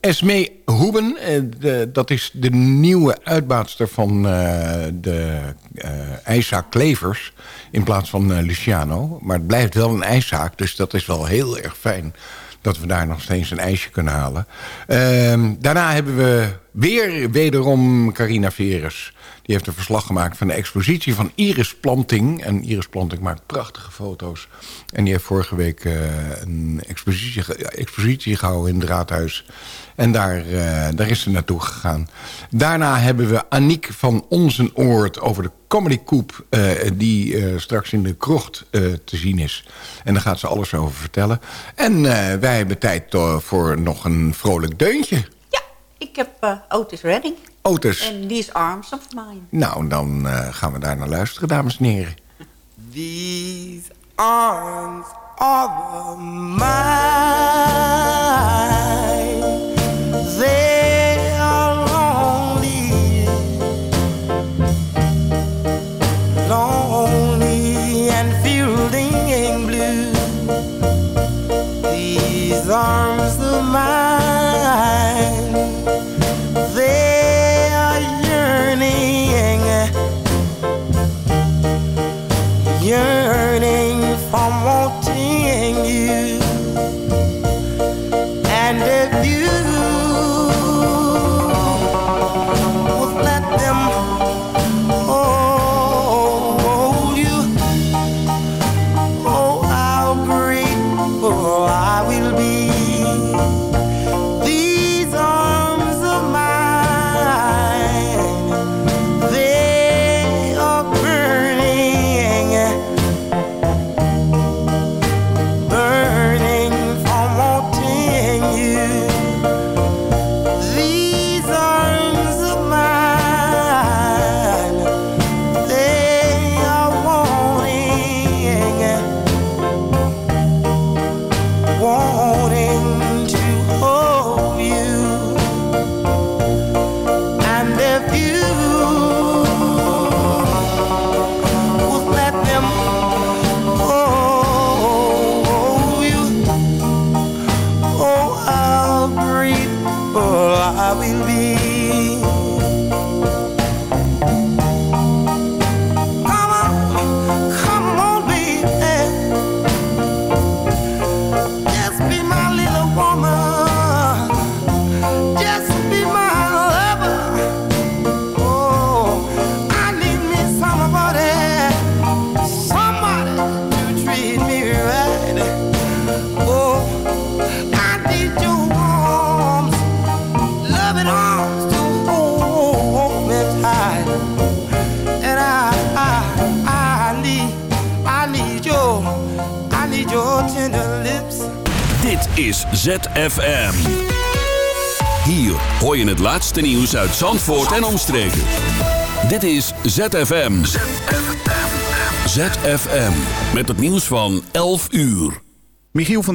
Esme Hoeben, dat is de nieuwe uitbaatster van de ijszaak Klevers... in plaats van Luciano. Maar het blijft wel een ijszaak, dus dat is wel heel erg fijn dat we daar nog steeds een ijsje kunnen halen. Ehm, daarna hebben we weer wederom Carina Veres. Die heeft een verslag gemaakt van de expositie van Iris Planting. En Iris Planting maakt prachtige foto's. En die heeft vorige week eh, een expositie, expositie gehouden in het raadhuis. En daar, eh, daar is ze naartoe gegaan. Daarna hebben we Aniek van Onzenoord over de Comedy Coop... eh, die straks in de krocht te zien is. En daar gaat ze alles over vertellen. En wij hebben tijd voor nog een vrolijk deuntje. Ik heb Otis Redding. Otis. En These Arms of Mine. Nou, dan eh, gaan we daar naar luisteren, dames en heren. These arms are mine. Nieuws uit Zandvoort en omstreken. Dit is ZFM. ZFM. Met het nieuws van 11 uur. Michiel van der